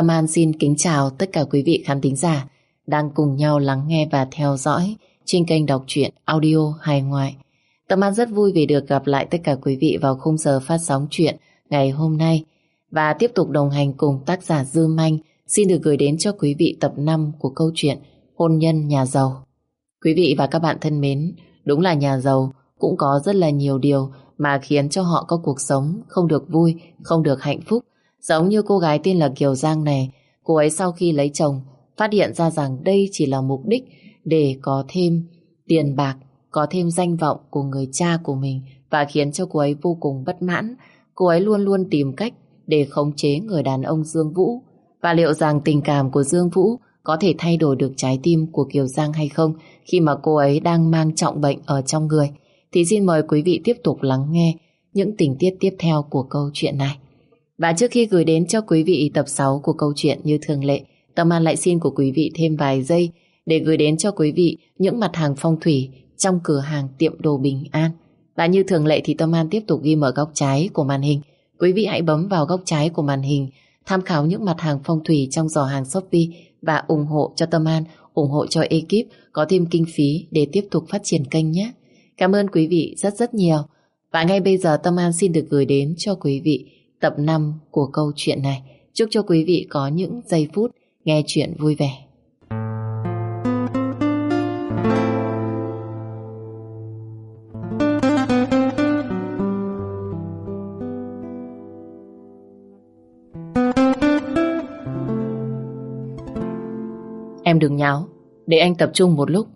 Tâm An xin kính chào tất cả quý vị khán thính giả đang cùng nhau lắng nghe và theo dõi trên kênh đọc truyện audio hài ngoại. Tâm An rất vui vì được gặp lại tất cả quý vị vào khung giờ phát sóng truyện ngày hôm nay và tiếp tục đồng hành cùng tác giả Dư Manh xin được gửi đến cho quý vị tập 5 của câu chuyện Hôn nhân nhà giàu. Quý vị và các bạn thân mến, đúng là nhà giàu cũng có rất là nhiều điều mà khiến cho họ có cuộc sống không được vui, không được hạnh phúc. Giống như cô gái tên là Kiều Giang này, cô ấy sau khi lấy chồng phát hiện ra rằng đây chỉ là mục đích để có thêm tiền bạc, có thêm danh vọng của người cha của mình và khiến cho cô ấy vô cùng bất mãn. Cô ấy luôn luôn tìm cách để khống chế người đàn ông Dương Vũ. Và liệu rằng tình cảm của Dương Vũ có thể thay đổi được trái tim của Kiều Giang hay không khi mà cô ấy đang mang trọng bệnh ở trong người? Thì xin mời quý vị tiếp tục lắng nghe những tình tiết tiếp theo của câu chuyện này. Và trước khi gửi đến cho quý vị tập 6 của câu chuyện như thường lệ, Tâm An lại xin của quý vị thêm vài giây để gửi đến cho quý vị những mặt hàng phong thủy trong cửa hàng tiệm đồ bình an. Và như thường lệ thì Tâm An tiếp tục ghi mở góc trái của màn hình. Quý vị hãy bấm vào góc trái của màn hình tham khảo những mặt hàng phong thủy trong giỏ hàng Shopee và ủng hộ cho Tâm An, ủng hộ cho ekip có thêm kinh phí để tiếp tục phát triển kênh nhé. Cảm ơn quý vị rất rất nhiều. Và ngay bây giờ Tâm An xin được gửi đến cho quý vị tập 5 của câu chuyện này. Chúc cho quý vị có những giây phút nghe chuyện vui vẻ. Em đừng nháo, để anh tập trung một lúc.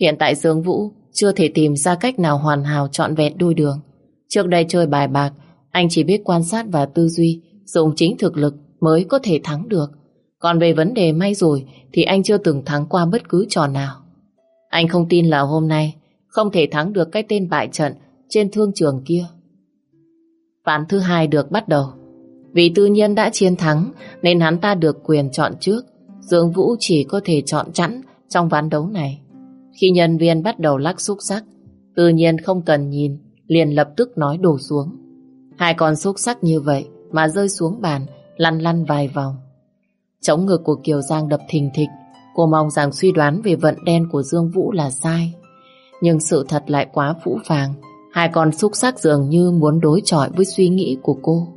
Hiện tại Dương Vũ chưa thể tìm ra cách nào hoàn hảo trọn vẹn đôi đường. Trước đây chơi bài bạc, anh chỉ biết quan sát và tư duy, dùng chính thực lực mới có thể thắng được. Còn về vấn đề may rồi thì anh chưa từng thắng qua bất cứ trò nào. Anh không tin là hôm nay không thể thắng được cái tên bại trận trên thương trường kia. Ván thứ hai được bắt đầu. Vì tư nhân đã chiến thắng nên hắn ta được quyền chọn trước. Dương Vũ chỉ có thể chọn chẵn trong ván đấu này. Khi nhân viên bắt đầu lắc xúc sắc, tự nhiên không cần nhìn, liền lập tức nói đổ xuống. Hai con xúc sắc như vậy mà rơi xuống bàn, lăn lăn vài vòng. Chống ngực của Kiều Giang đập thình thịch, cô mong rằng suy đoán về vận đen của Dương Vũ là sai. Nhưng sự thật lại quá phũ phàng, hai con xúc sắc dường như muốn đối chọi với suy nghĩ của cô.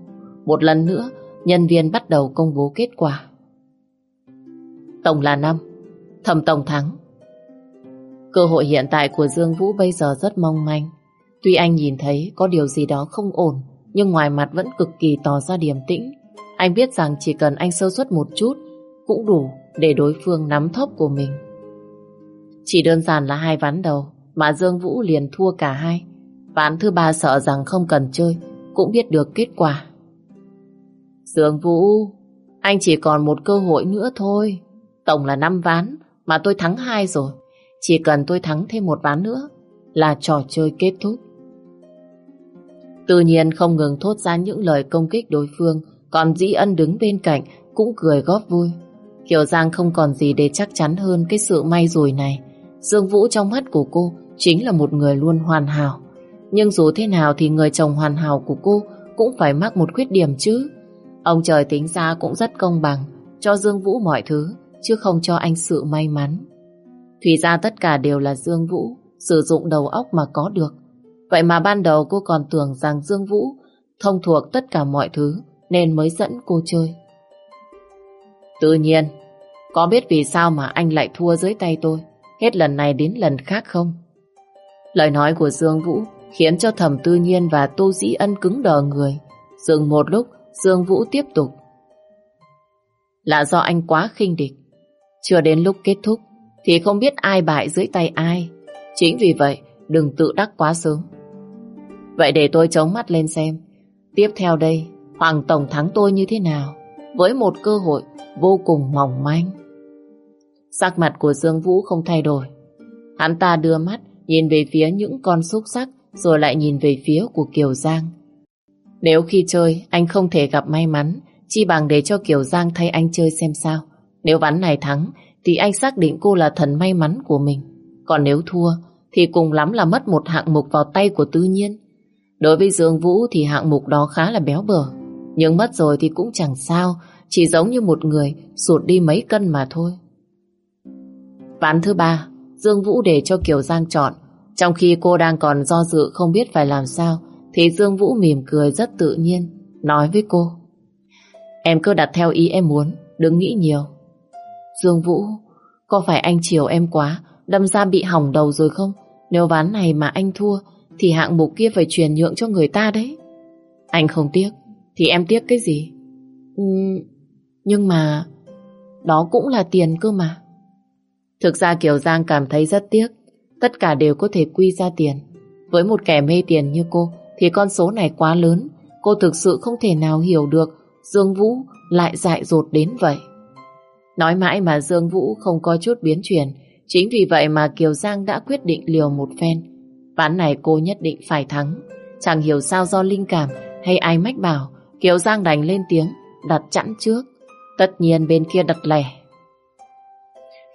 Một lần nữa, nhân viên bắt đầu công bố kết quả. Tổng là năm, thầm tổng thắng. Cơ hội hiện tại của Dương Vũ bây giờ rất mong manh. Tuy anh nhìn thấy có điều gì đó không ổn, nhưng ngoài mặt vẫn cực kỳ tỏ ra điềm tĩnh. Anh biết rằng chỉ cần anh sơ suất một chút cũng đủ để đối phương nắm thóp của mình. Chỉ đơn giản là hai ván đầu mà Dương Vũ liền thua cả hai. Ván thứ ba sợ rằng không cần chơi cũng biết được kết quả. Dương Vũ, anh chỉ còn một cơ hội nữa thôi. Tổng là 5 ván mà tôi thắng hai rồi. Chỉ cần tôi thắng thêm một ván nữa là trò chơi kết thúc. Tự nhiên không ngừng thốt ra những lời công kích đối phương, còn Dĩ Ân đứng bên cạnh cũng cười góp vui. Kiều Giang không còn gì để chắc chắn hơn cái sự may rủi này. Dương Vũ trong mắt của cô chính là một người luôn hoàn hảo. Nhưng dù thế nào thì người chồng hoàn hảo của cô cũng phải mắc một khuyết điểm chứ. Ông trời tính ra cũng rất công bằng, cho Dương Vũ mọi thứ, chứ không cho anh sự may mắn. Thì ra tất cả đều là Dương Vũ sử dụng đầu óc mà có được. Vậy mà ban đầu cô còn tưởng rằng Dương Vũ thông thuộc tất cả mọi thứ nên mới dẫn cô chơi. Tự nhiên, có biết vì sao mà anh lại thua dưới tay tôi hết lần này đến lần khác không? Lời nói của Dương Vũ khiến cho thẩm tư nhiên và Tô Dĩ Ân cứng đờ người. Dừng một lúc, Dương Vũ tiếp tục. Là do anh quá khinh địch. Chưa đến lúc kết thúc, thì không biết ai bại dưới tay ai. Chính vì vậy, đừng tự đắc quá sớm. Vậy để tôi chống mắt lên xem. Tiếp theo đây, Hoàng Tổng thắng tôi như thế nào? Với một cơ hội vô cùng mỏng manh. Sắc mặt của Dương Vũ không thay đổi. Hắn ta đưa mắt nhìn về phía những con xúc sắc rồi lại nhìn về phía của Kiều Giang. Nếu khi chơi anh không thể gặp may mắn chi bằng để cho Kiều Giang thay anh chơi xem sao. Nếu ván này thắng thì anh xác định cô là thần may mắn của mình. Còn nếu thua thì cùng lắm là mất một hạng mục vào tay của tư nhiên. Đối với Dương Vũ thì hạng mục đó khá là béo bở. Nhưng mất rồi thì cũng chẳng sao chỉ giống như một người sụt đi mấy cân mà thôi. Ván thứ ba, Dương Vũ để cho Kiều Giang chọn. Trong khi cô đang còn do dự không biết phải làm sao, thì Dương Vũ mỉm cười rất tự nhiên, nói với cô. Em cứ đặt theo ý em muốn, đừng nghĩ nhiều. Dương Vũ, có phải anh chiều em quá, đâm ra bị hỏng đầu rồi không? Nếu ván này mà anh thua, thì hạng mục kia phải truyền nhượng cho người ta đấy. Anh không tiếc, thì em tiếc cái gì? Ừ, nhưng mà, đó cũng là tiền cơ mà. Thực ra Kiều Giang cảm thấy rất tiếc, tất cả đều có thể quy ra tiền. Với một kẻ mê tiền như cô, thì con số này quá lớn, cô thực sự không thể nào hiểu được Dương Vũ lại dại dột đến vậy. Nói mãi mà Dương Vũ không có chút biến chuyển, chính vì vậy mà Kiều Giang đã quyết định liều một phen. Ván này cô nhất định phải thắng. Chẳng hiểu sao do linh cảm hay ai mách bảo, Kiều Giang đành lên tiếng, đặt chẵn trước. Tất nhiên bên kia đặt lẻ.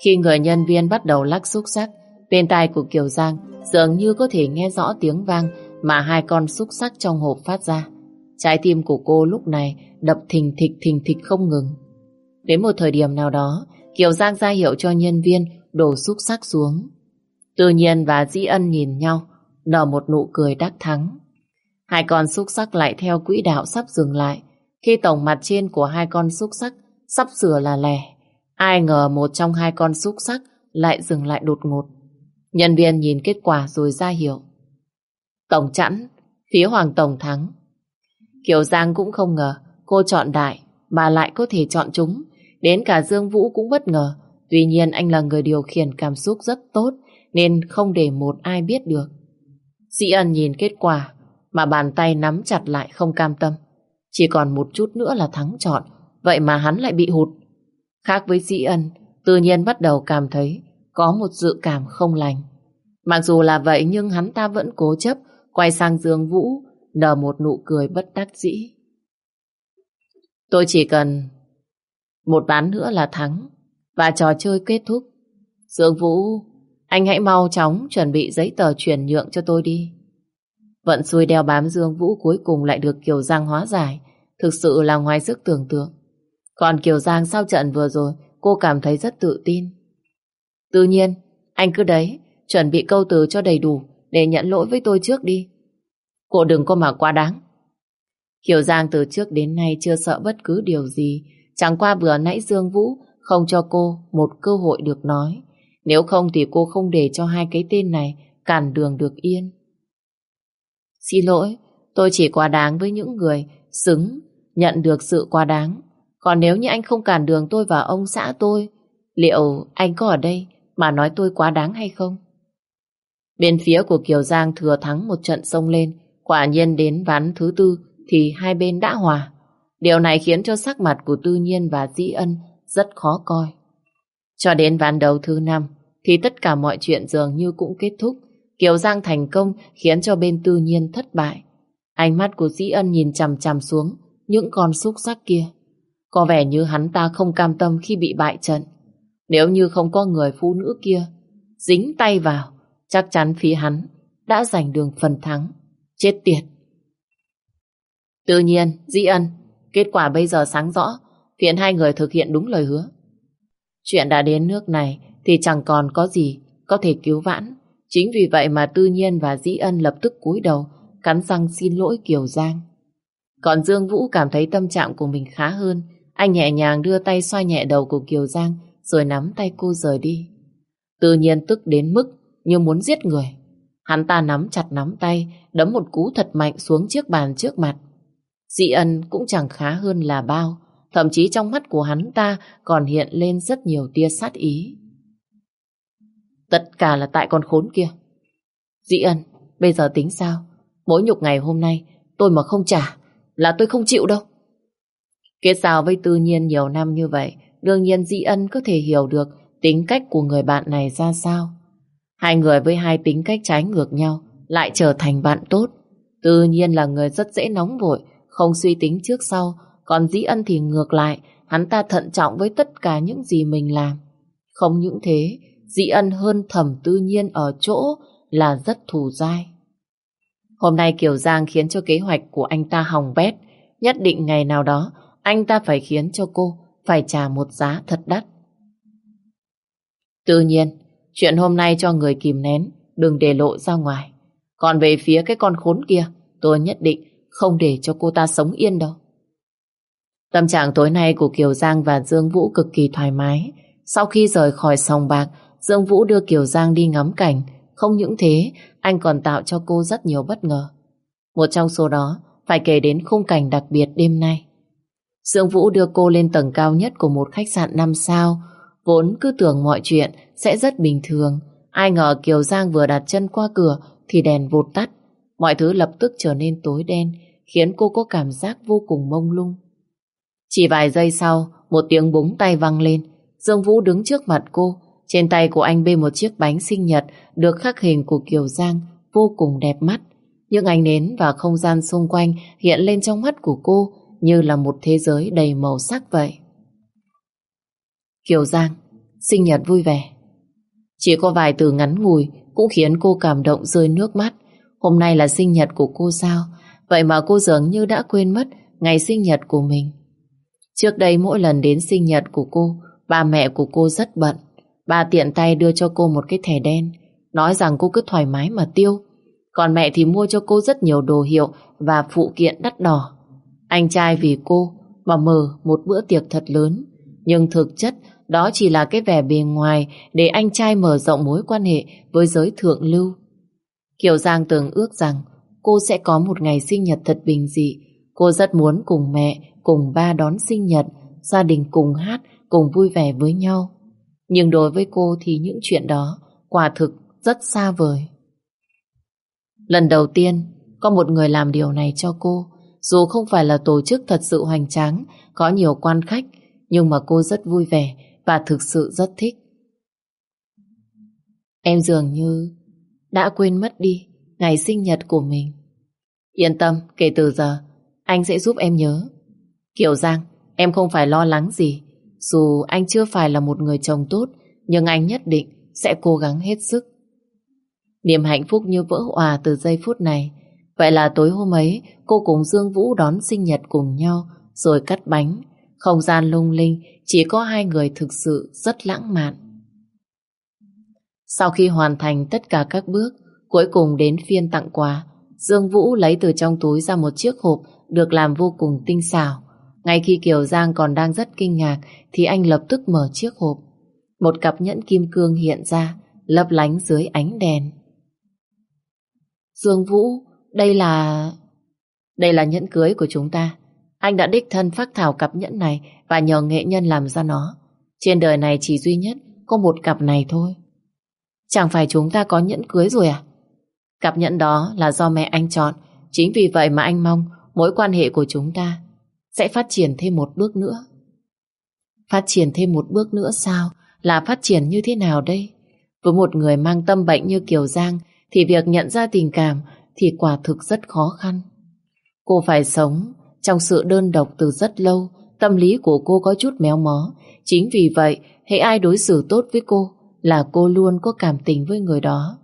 Khi người nhân viên bắt đầu lắc xúc sắc, bên tai của Kiều Giang dường như có thể nghe rõ tiếng vang mà hai con xúc sắc trong hộp phát ra. Trái tim của cô lúc này đập thình thịch thình thịch không ngừng. Đến một thời điểm nào đó, Kiều Giang ra hiệu cho nhân viên đổ xúc sắc xuống. Tự nhiên và Dĩ Ân nhìn nhau, nở một nụ cười đắc thắng. Hai con xúc sắc lại theo quỹ đạo sắp dừng lại. Khi tổng mặt trên của hai con xúc sắc sắp sửa là lẻ, ai ngờ một trong hai con xúc sắc lại dừng lại đột ngột. Nhân viên nhìn kết quả rồi ra hiệu. Tổng chẵn, phía Hoàng Tổng thắng. Kiều Giang cũng không ngờ cô chọn đại mà lại có thể chọn chúng. Đến cả Dương Vũ cũng bất ngờ. Tuy nhiên anh là người điều khiển cảm xúc rất tốt nên không để một ai biết được. Dĩ ân nhìn kết quả mà bàn tay nắm chặt lại không cam tâm. Chỉ còn một chút nữa là thắng chọn vậy mà hắn lại bị hụt. Khác với dĩ ân tự nhiên bắt đầu cảm thấy có một dự cảm không lành. Mặc dù là vậy nhưng hắn ta vẫn cố chấp quay sang Dương Vũ nở một nụ cười bất đắc dĩ. Tôi chỉ cần một ván nữa là thắng và trò chơi kết thúc. Dương Vũ, anh hãy mau chóng chuẩn bị giấy tờ chuyển nhượng cho tôi đi. Vận xui đeo bám Dương Vũ cuối cùng lại được Kiều Giang hóa giải, thực sự là ngoài sức tưởng tượng. Còn Kiều Giang sau trận vừa rồi, cô cảm thấy rất tự tin. Tự nhiên, anh cứ đấy, chuẩn bị câu từ cho đầy đủ để nhận lỗi với tôi trước đi. Cô đừng có mà quá đáng. Kiều Giang từ trước đến nay chưa sợ bất cứ điều gì, chẳng qua vừa nãy Dương Vũ không cho cô một cơ hội được nói. Nếu không thì cô không để cho hai cái tên này cản đường được yên. Xin lỗi, tôi chỉ quá đáng với những người xứng nhận được sự quá đáng. Còn nếu như anh không cản đường tôi và ông xã tôi, liệu anh có ở đây mà nói tôi quá đáng hay không? Bên phía của Kiều Giang thừa thắng một trận sông lên, quả nhiên đến ván thứ tư thì hai bên đã hòa. Điều này khiến cho sắc mặt của Tư Nhiên và Dĩ Ân rất khó coi. Cho đến ván đầu thứ năm thì tất cả mọi chuyện dường như cũng kết thúc. Kiều Giang thành công khiến cho bên Tư Nhiên thất bại. Ánh mắt của Dĩ Ân nhìn chằm chằm xuống những con xúc sắc kia. Có vẻ như hắn ta không cam tâm khi bị bại trận. Nếu như không có người phụ nữ kia dính tay vào, chắc chắn phía hắn đã giành đường phần thắng. Chết tiệt! Tự nhiên, Dĩ Ân, kết quả bây giờ sáng rõ, khiến hai người thực hiện đúng lời hứa. Chuyện đã đến nước này thì chẳng còn có gì có thể cứu vãn. Chính vì vậy mà Tư Nhiên và Dĩ Ân lập tức cúi đầu, cắn răng xin lỗi Kiều Giang. Còn Dương Vũ cảm thấy tâm trạng của mình khá hơn, anh nhẹ nhàng đưa tay xoa nhẹ đầu của Kiều Giang rồi nắm tay cô rời đi. Tự nhiên tức đến mức như muốn giết người. Hắn ta nắm chặt nắm tay, đấm một cú thật mạnh xuống chiếc bàn trước mặt. Dị ân cũng chẳng khá hơn là bao, thậm chí trong mắt của hắn ta còn hiện lên rất nhiều tia sát ý. Tất cả là tại con khốn kia. Dĩ ân, bây giờ tính sao? Mỗi nhục ngày hôm nay, tôi mà không trả, là tôi không chịu đâu. Kết giao với tư nhiên nhiều năm như vậy, đương nhiên Dĩ ân có thể hiểu được tính cách của người bạn này ra sao. Hai người với hai tính cách trái ngược nhau lại trở thành bạn tốt. Tự nhiên là người rất dễ nóng vội, không suy tính trước sau, còn Dĩ Ân thì ngược lại, hắn ta thận trọng với tất cả những gì mình làm. Không những thế, Dĩ Ân hơn thẩm tư nhiên ở chỗ là rất thù dai. Hôm nay Kiều Giang khiến cho kế hoạch của anh ta hỏng bét, nhất định ngày nào đó anh ta phải khiến cho cô phải trả một giá thật đắt. Tự nhiên, chuyện hôm nay cho người kìm nén, đừng để lộ ra ngoài. Còn về phía cái con khốn kia, tôi nhất định không để cho cô ta sống yên đâu. Tâm trạng tối nay của Kiều Giang và Dương Vũ cực kỳ thoải mái. Sau khi rời khỏi sòng bạc, Dương Vũ đưa Kiều Giang đi ngắm cảnh. Không những thế, anh còn tạo cho cô rất nhiều bất ngờ. Một trong số đó phải kể đến khung cảnh đặc biệt đêm nay. Dương Vũ đưa cô lên tầng cao nhất của một khách sạn 5 sao, vốn cứ tưởng mọi chuyện sẽ rất bình thường. Ai ngờ Kiều Giang vừa đặt chân qua cửa thì đèn vụt tắt. Mọi thứ lập tức trở nên tối đen, khiến cô có cảm giác vô cùng mông lung. Chỉ vài giây sau, một tiếng búng tay vang lên. Dương Vũ đứng trước mặt cô. Trên tay của anh bê một chiếc bánh sinh nhật được khắc hình của Kiều Giang vô cùng đẹp mắt. những ánh nến và không gian xung quanh hiện lên trong mắt của cô như là một thế giới đầy màu sắc vậy. Kiều Giang, sinh nhật vui vẻ. Chỉ có vài từ ngắn ngủi cũng khiến cô cảm động rơi nước mắt. Hôm nay là sinh nhật của cô sao? Vậy mà cô dường như đã quên mất ngày sinh nhật của mình. Trước đây mỗi lần đến sinh nhật của cô, ba mẹ của cô rất bận. Ba tiện tay đưa cho cô một cái thẻ đen, nói rằng cô cứ thoải mái mà tiêu. Còn mẹ thì mua cho cô rất nhiều đồ hiệu và phụ kiện đắt đỏ. Anh trai vì cô mà mở một bữa tiệc thật lớn. Nhưng thực chất đó chỉ là cái vẻ bề ngoài để anh trai mở rộng mối quan hệ với giới thượng lưu. Kiều Giang từng ước rằng cô sẽ có một ngày sinh nhật thật bình dị. Cô rất muốn cùng mẹ, cùng ba đón sinh nhật, gia đình cùng hát, cùng vui vẻ với nhau. Nhưng đối với cô thì những chuyện đó quả thực rất xa vời. Lần đầu tiên có một người làm điều này cho cô, dù không phải là tổ chức thật sự hoành tráng, có nhiều quan khách, nhưng mà cô rất vui vẻ và thực sự rất thích. Em dường như đã quên mất đi ngày sinh nhật của mình. Yên tâm, kể từ giờ, anh sẽ giúp em nhớ. Kiều Giang, em không phải lo lắng gì. Dù anh chưa phải là một người chồng tốt, nhưng anh nhất định sẽ cố gắng hết sức. Niềm hạnh phúc như vỡ hòa từ giây phút này. Vậy là tối hôm ấy, cô cùng Dương Vũ đón sinh nhật cùng nhau, rồi cắt bánh. Không gian lung linh, chỉ có hai người thực sự rất lãng mạn. Sau khi hoàn thành tất cả các bước, cuối cùng đến phiên tặng quà, Dương Vũ lấy từ trong túi ra một chiếc hộp được làm vô cùng tinh xảo. Ngay khi Kiều Giang còn đang rất kinh ngạc thì anh lập tức mở chiếc hộp. Một cặp nhẫn kim cương hiện ra, lấp lánh dưới ánh đèn. Dương Vũ, đây là... Đây là nhẫn cưới của chúng ta. Anh đã đích thân phát thảo cặp nhẫn này và nhờ nghệ nhân làm ra nó. Trên đời này chỉ duy nhất có một cặp này thôi. Chẳng phải chúng ta có nhẫn cưới rồi à? Cặp nhẫn đó là do mẹ anh chọn. Chính vì vậy mà anh mong mối quan hệ của chúng ta sẽ phát triển thêm một bước nữa. Phát triển thêm một bước nữa sao? Là phát triển như thế nào đây? Với một người mang tâm bệnh như Kiều Giang thì việc nhận ra tình cảm thì quả thực rất khó khăn. Cô phải sống trong sự đơn độc từ rất lâu, tâm lý của cô có chút méo mó. Chính vì vậy, hãy ai đối xử tốt với cô là cô luôn có cảm tình với người đó.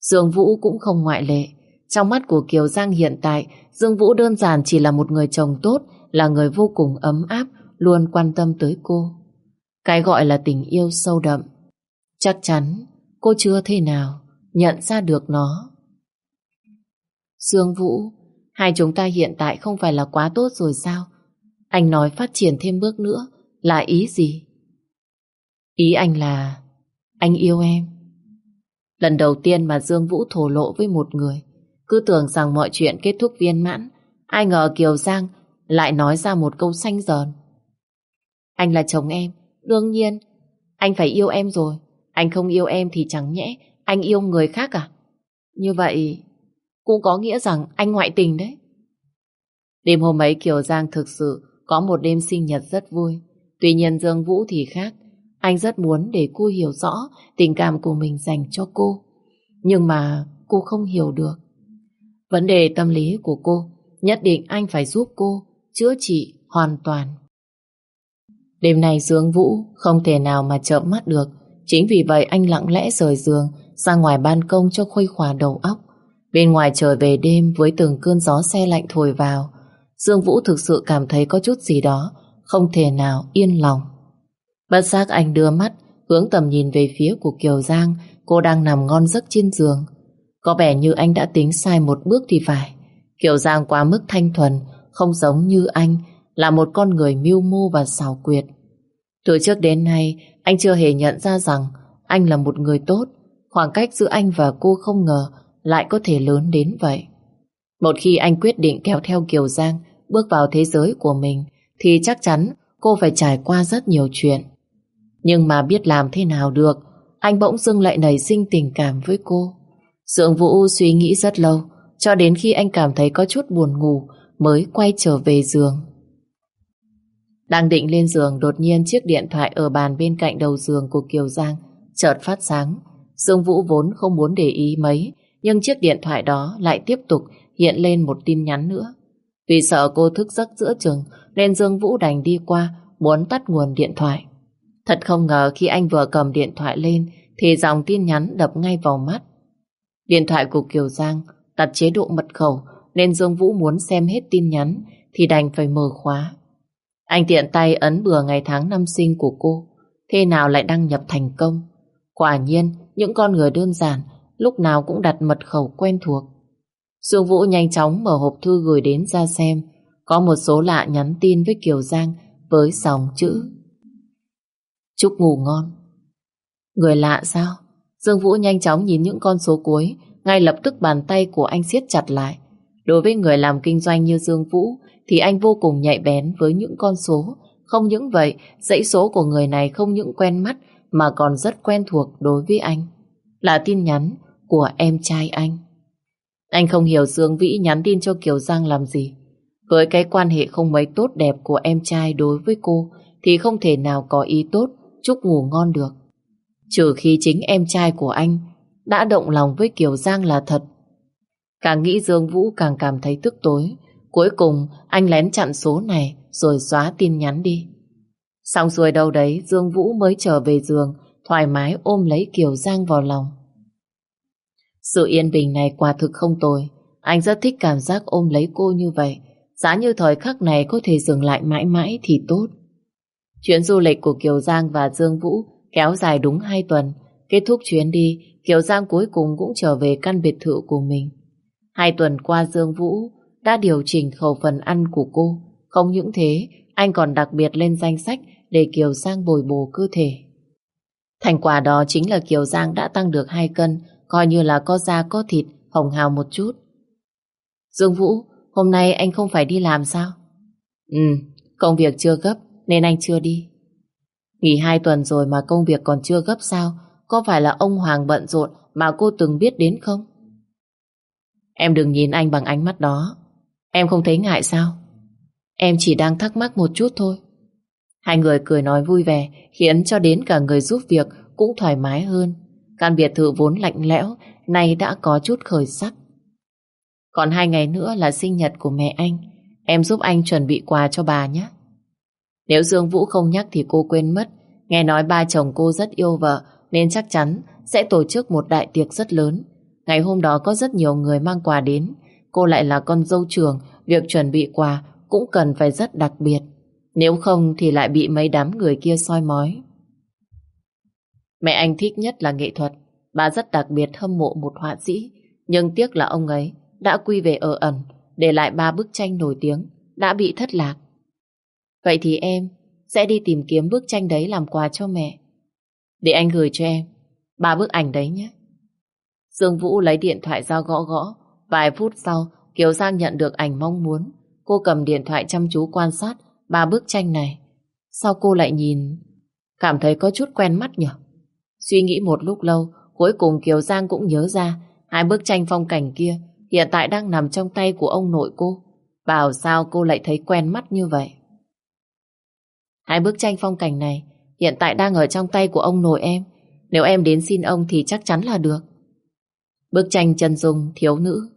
Dương Vũ cũng không ngoại lệ. Trong mắt của Kiều Giang hiện tại, Dương Vũ đơn giản chỉ là một người chồng tốt, là người vô cùng ấm áp, luôn quan tâm tới cô. Cái gọi là tình yêu sâu đậm. Chắc chắn cô chưa thế nào nhận ra được nó. Dương Vũ, hai chúng ta hiện tại không phải là quá tốt rồi sao? Anh nói phát triển thêm bước nữa là ý gì? Ý anh là anh yêu em. Lần đầu tiên mà Dương Vũ thổ lộ với một người, cứ tưởng rằng mọi chuyện kết thúc viên mãn, ai ngờ Kiều Giang lại nói ra một câu xanh giòn. Anh là chồng em, đương nhiên, anh phải yêu em rồi. Anh không yêu em thì chẳng nhẽ anh yêu người khác à? Như vậy cũng có nghĩa rằng anh ngoại tình đấy. Đêm hôm ấy Kiều Giang thực sự có một đêm sinh nhật rất vui. Tuy nhiên Dương Vũ thì khác. Anh rất muốn để cô hiểu rõ tình cảm của mình dành cho cô. Nhưng mà cô không hiểu được. Vấn đề tâm lý của cô, nhất định anh phải giúp cô chữa trị hoàn toàn. Đêm nay Dương Vũ, không thể nào mà chợp mắt được. Chính vì vậy anh lặng lẽ rời giường, ra ngoài ban công cho khuây khỏa đầu óc. Bên ngoài trời về đêm với từng cơn gió xe lạnh thổi vào. Dương Vũ thực sự cảm thấy có chút gì đó không thể nào yên lòng. Bất giác anh đưa mắt, hướng tầm nhìn về phía của Kiều Giang cô đang nằm ngon giấc trên giường. Có vẻ như anh đã tính sai một bước thì phải. Kiều Giang quá mức thanh thuần không giống như anh là một con người mưu mô và xảo quyệt. Từ trước đến nay anh chưa hề nhận ra rằng anh là một người tốt khoảng cách giữa anh và cô không ngờ lại có thể lớn đến vậy. Một khi anh quyết định kéo theo Kiều Giang bước vào thế giới của mình thì chắc chắn cô phải trải qua rất nhiều chuyện. Nhưng mà biết làm thế nào được, anh bỗng dưng lại nảy sinh tình cảm với cô. Dượng Vũ suy nghĩ rất lâu, cho đến khi anh cảm thấy có chút buồn ngủ mới quay trở về giường. Đang định lên giường, đột nhiên chiếc điện thoại ở bàn bên cạnh đầu giường của Kiều Giang chợt phát sáng. Dương Vũ vốn không muốn để ý mấy, nhưng chiếc điện thoại đó lại tiếp tục hiện lên một tin nhắn nữa. Vì sợ cô thức giấc giữa chừng, nên Dương Vũ đành đi qua, muốn tắt nguồn điện thoại. Thật không ngờ khi anh vừa cầm điện thoại lên, thì dòng tin nhắn đập ngay vào mắt. Điện thoại của Kiều Giang đặt chế độ mật khẩu, nên Dương Vũ muốn xem hết tin nhắn, thì đành phải mở khóa. Anh tiện tay ấn bừa ngày tháng năm sinh của cô, thế nào lại đăng nhập thành công. Quả nhiên, những con người đơn giản lúc nào cũng đặt mật khẩu quen thuộc. Dương Vũ nhanh chóng mở hộp thư gửi đến ra xem. Có một số lạ nhắn tin với Kiều Giang với dòng chữ Chúc ngủ ngon. Người lạ sao? Dương Vũ nhanh chóng nhìn những con số cuối, ngay lập tức bàn tay của anh siết chặt lại. Đối với người làm kinh doanh như Dương Vũ thì anh vô cùng nhạy bén với những con số. Không những vậy, dãy số của người này không những quen mắt mà còn rất quen thuộc đối với anh. Là tin nhắn của em trai anh. Anh không hiểu Dương Vĩ nhắn tin cho Kiều Giang làm gì. Với cái quan hệ không mấy tốt đẹp của em trai đối với cô thì không thể nào có ý tốt chúc ngủ ngon được. Trừ khi chính em trai của anh đã động lòng với Kiều Giang là thật. Càng nghĩ Dương Vũ càng cảm thấy tức tối. Cuối cùng, anh lén chặn số này rồi xóa tin nhắn đi. Xong rồi đâu đấy, Dương Vũ mới trở về giường, thoải mái ôm lấy Kiều Giang vào lòng. Sự yên bình này quả thực không tồi. Anh rất thích cảm giác ôm lấy cô như vậy. Giá như thời khắc này có thể dừng lại mãi mãi thì tốt. Chuyến du lịch của Kiều Giang và Dương Vũ kéo dài đúng 2 tuần. Kết thúc chuyến đi, Kiều Giang cuối cùng cũng trở về căn biệt thự của mình. Hai tuần qua Dương Vũ đã điều chỉnh khẩu phần ăn của cô. Không những thế, anh còn đặc biệt lên danh sách để Kiều Giang bồi bổ cơ thể. Thành quả đó chính là Kiều Giang đã tăng được 2 cân, coi như là có da có thịt, hồng hào một chút. Dương Vũ, hôm nay anh không phải đi làm sao? Ừ, công việc chưa gấp, nên anh chưa đi. Nghỉ hai tuần rồi mà công việc còn chưa gấp sao? Có phải là ông Hoàng bận rộn mà cô từng biết đến không? Em đừng nhìn anh bằng ánh mắt đó. Em không thấy ngại sao? Em chỉ đang thắc mắc một chút thôi. Hai người cười nói vui vẻ, khiến cho đến cả người giúp việc cũng thoải mái hơn. Căn biệt thự vốn lạnh lẽo, nay đã có chút khởi sắc. Còn hai ngày nữa là sinh nhật của mẹ anh. Em giúp anh chuẩn bị quà cho bà nhé. Nếu Dương Vũ không nhắc thì cô quên mất. Nghe nói ba chồng cô rất yêu vợ nên chắc chắn sẽ tổ chức một đại tiệc rất lớn. Ngày hôm đó có rất nhiều người mang quà đến. Cô lại là con dâu trường, việc chuẩn bị quà cũng cần phải rất đặc biệt. Nếu không thì lại bị mấy đám người kia soi mói. Mẹ anh thích nhất là nghệ thuật. Bà rất đặc biệt hâm mộ một họa sĩ. Nhưng tiếc là ông ấy đã quy về ở ẩn, để lại ba bức tranh nổi tiếng, đã bị thất lạc. Vậy thì em sẽ đi tìm kiếm bức tranh đấy làm quà cho mẹ. Để anh gửi cho em ba bức ảnh đấy nhé. Dương Vũ lấy điện thoại ra gõ gõ. Vài phút sau, Kiều Giang nhận được ảnh mong muốn. Cô cầm điện thoại chăm chú quan sát ba bức tranh này. Sao cô lại nhìn... Cảm thấy có chút quen mắt nhỉ? Suy nghĩ một lúc lâu, cuối cùng Kiều Giang cũng nhớ ra hai bức tranh phong cảnh kia hiện tại đang nằm trong tay của ông nội cô. Bảo sao cô lại thấy quen mắt như vậy? Hai bức tranh phong cảnh này hiện tại đang ở trong tay của ông nội em. Nếu em đến xin ông thì chắc chắn là được. Bức tranh chân dung thiếu nữ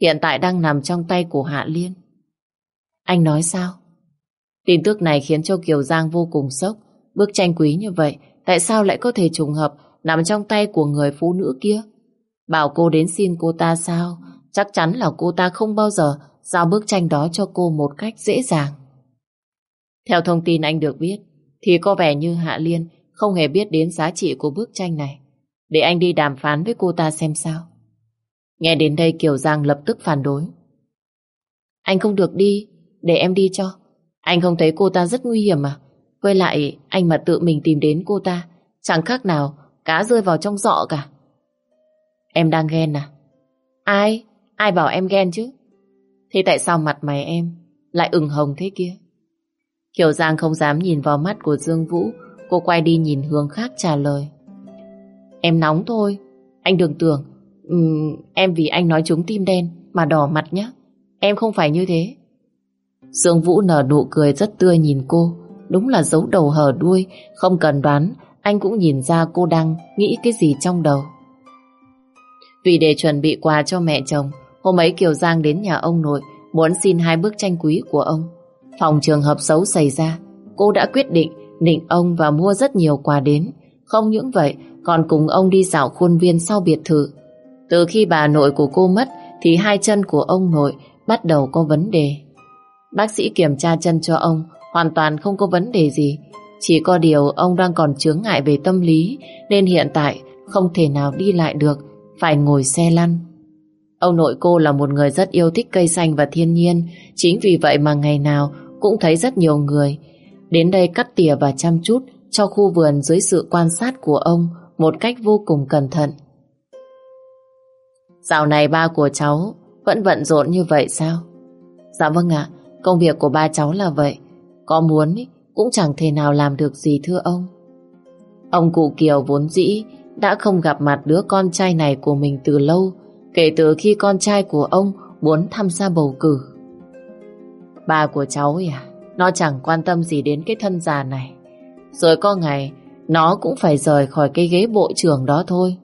hiện tại đang nằm trong tay của Hạ Liên. Anh nói sao? Tin tức này khiến cho Kiều Giang vô cùng sốc. Bức tranh quý như vậy, tại sao lại có thể trùng hợp nằm trong tay của người phụ nữ kia? Bảo cô đến xin cô ta sao? Chắc chắn là cô ta không bao giờ giao bức tranh đó cho cô một cách dễ dàng. Theo thông tin anh được biết, thì có vẻ như Hạ Liên không hề biết đến giá trị của bức tranh này. Để anh đi đàm phán với cô ta xem sao. Nghe đến đây Kiều Giang lập tức phản đối. Anh không được đi, để em đi cho. Anh không thấy cô ta rất nguy hiểm à? Với lại anh mà tự mình tìm đến cô ta, chẳng khác nào cá rơi vào trong giọ cả. Em đang ghen à? Ai? Ai bảo em ghen chứ? Thế tại sao mặt mày em lại ửng hồng thế kia? Kiều Giang không dám nhìn vào mắt của Dương Vũ, cô quay đi nhìn hướng khác trả lời. Em nóng thôi, anh đừng tưởng, um, em vì anh nói trúng tim đen mà đỏ mặt nhé. Em không phải như thế. Dương Vũ nở nụ cười rất tươi nhìn cô, đúng là giấu đầu hở đuôi, không cần đoán, anh cũng nhìn ra cô đang nghĩ cái gì trong đầu. Vì để chuẩn bị quà cho mẹ chồng, hôm ấy Kiều Giang đến nhà ông nội muốn xin hai bức tranh quý của ông. Phòng trường hợp xấu xảy ra, cô đã quyết định nịnh ông và mua rất nhiều quà đến. Không những vậy, còn cùng ông đi dạo khuôn viên sau biệt thự. Từ khi bà nội của cô mất, thì hai chân của ông nội bắt đầu có vấn đề. Bác sĩ kiểm tra chân cho ông, hoàn toàn không có vấn đề gì. Chỉ có điều ông đang còn chướng ngại về tâm lý, nên hiện tại không thể nào đi lại được, phải ngồi xe lăn. Ông nội cô là một người rất yêu thích cây xanh và thiên nhiên, chính vì vậy mà ngày nào cũng thấy rất nhiều người đến đây cắt tỉa và chăm chút cho khu vườn dưới sự quan sát của ông một cách vô cùng cẩn thận. Dạo này ba của cháu vẫn bận rộn như vậy sao? Dạ vâng ạ, công việc của ba cháu là vậy. Có muốn cũng chẳng thể nào làm được gì thưa ông. Ông cụ Kiều vốn dĩ đã không gặp mặt đứa con trai này của mình từ lâu, kể từ khi con trai của ông muốn tham gia bầu cử. Ba của cháu à, nó chẳng quan tâm gì đến cái thân già này. Rồi có ngày, nó cũng phải rời khỏi cái ghế bộ trưởng đó thôi.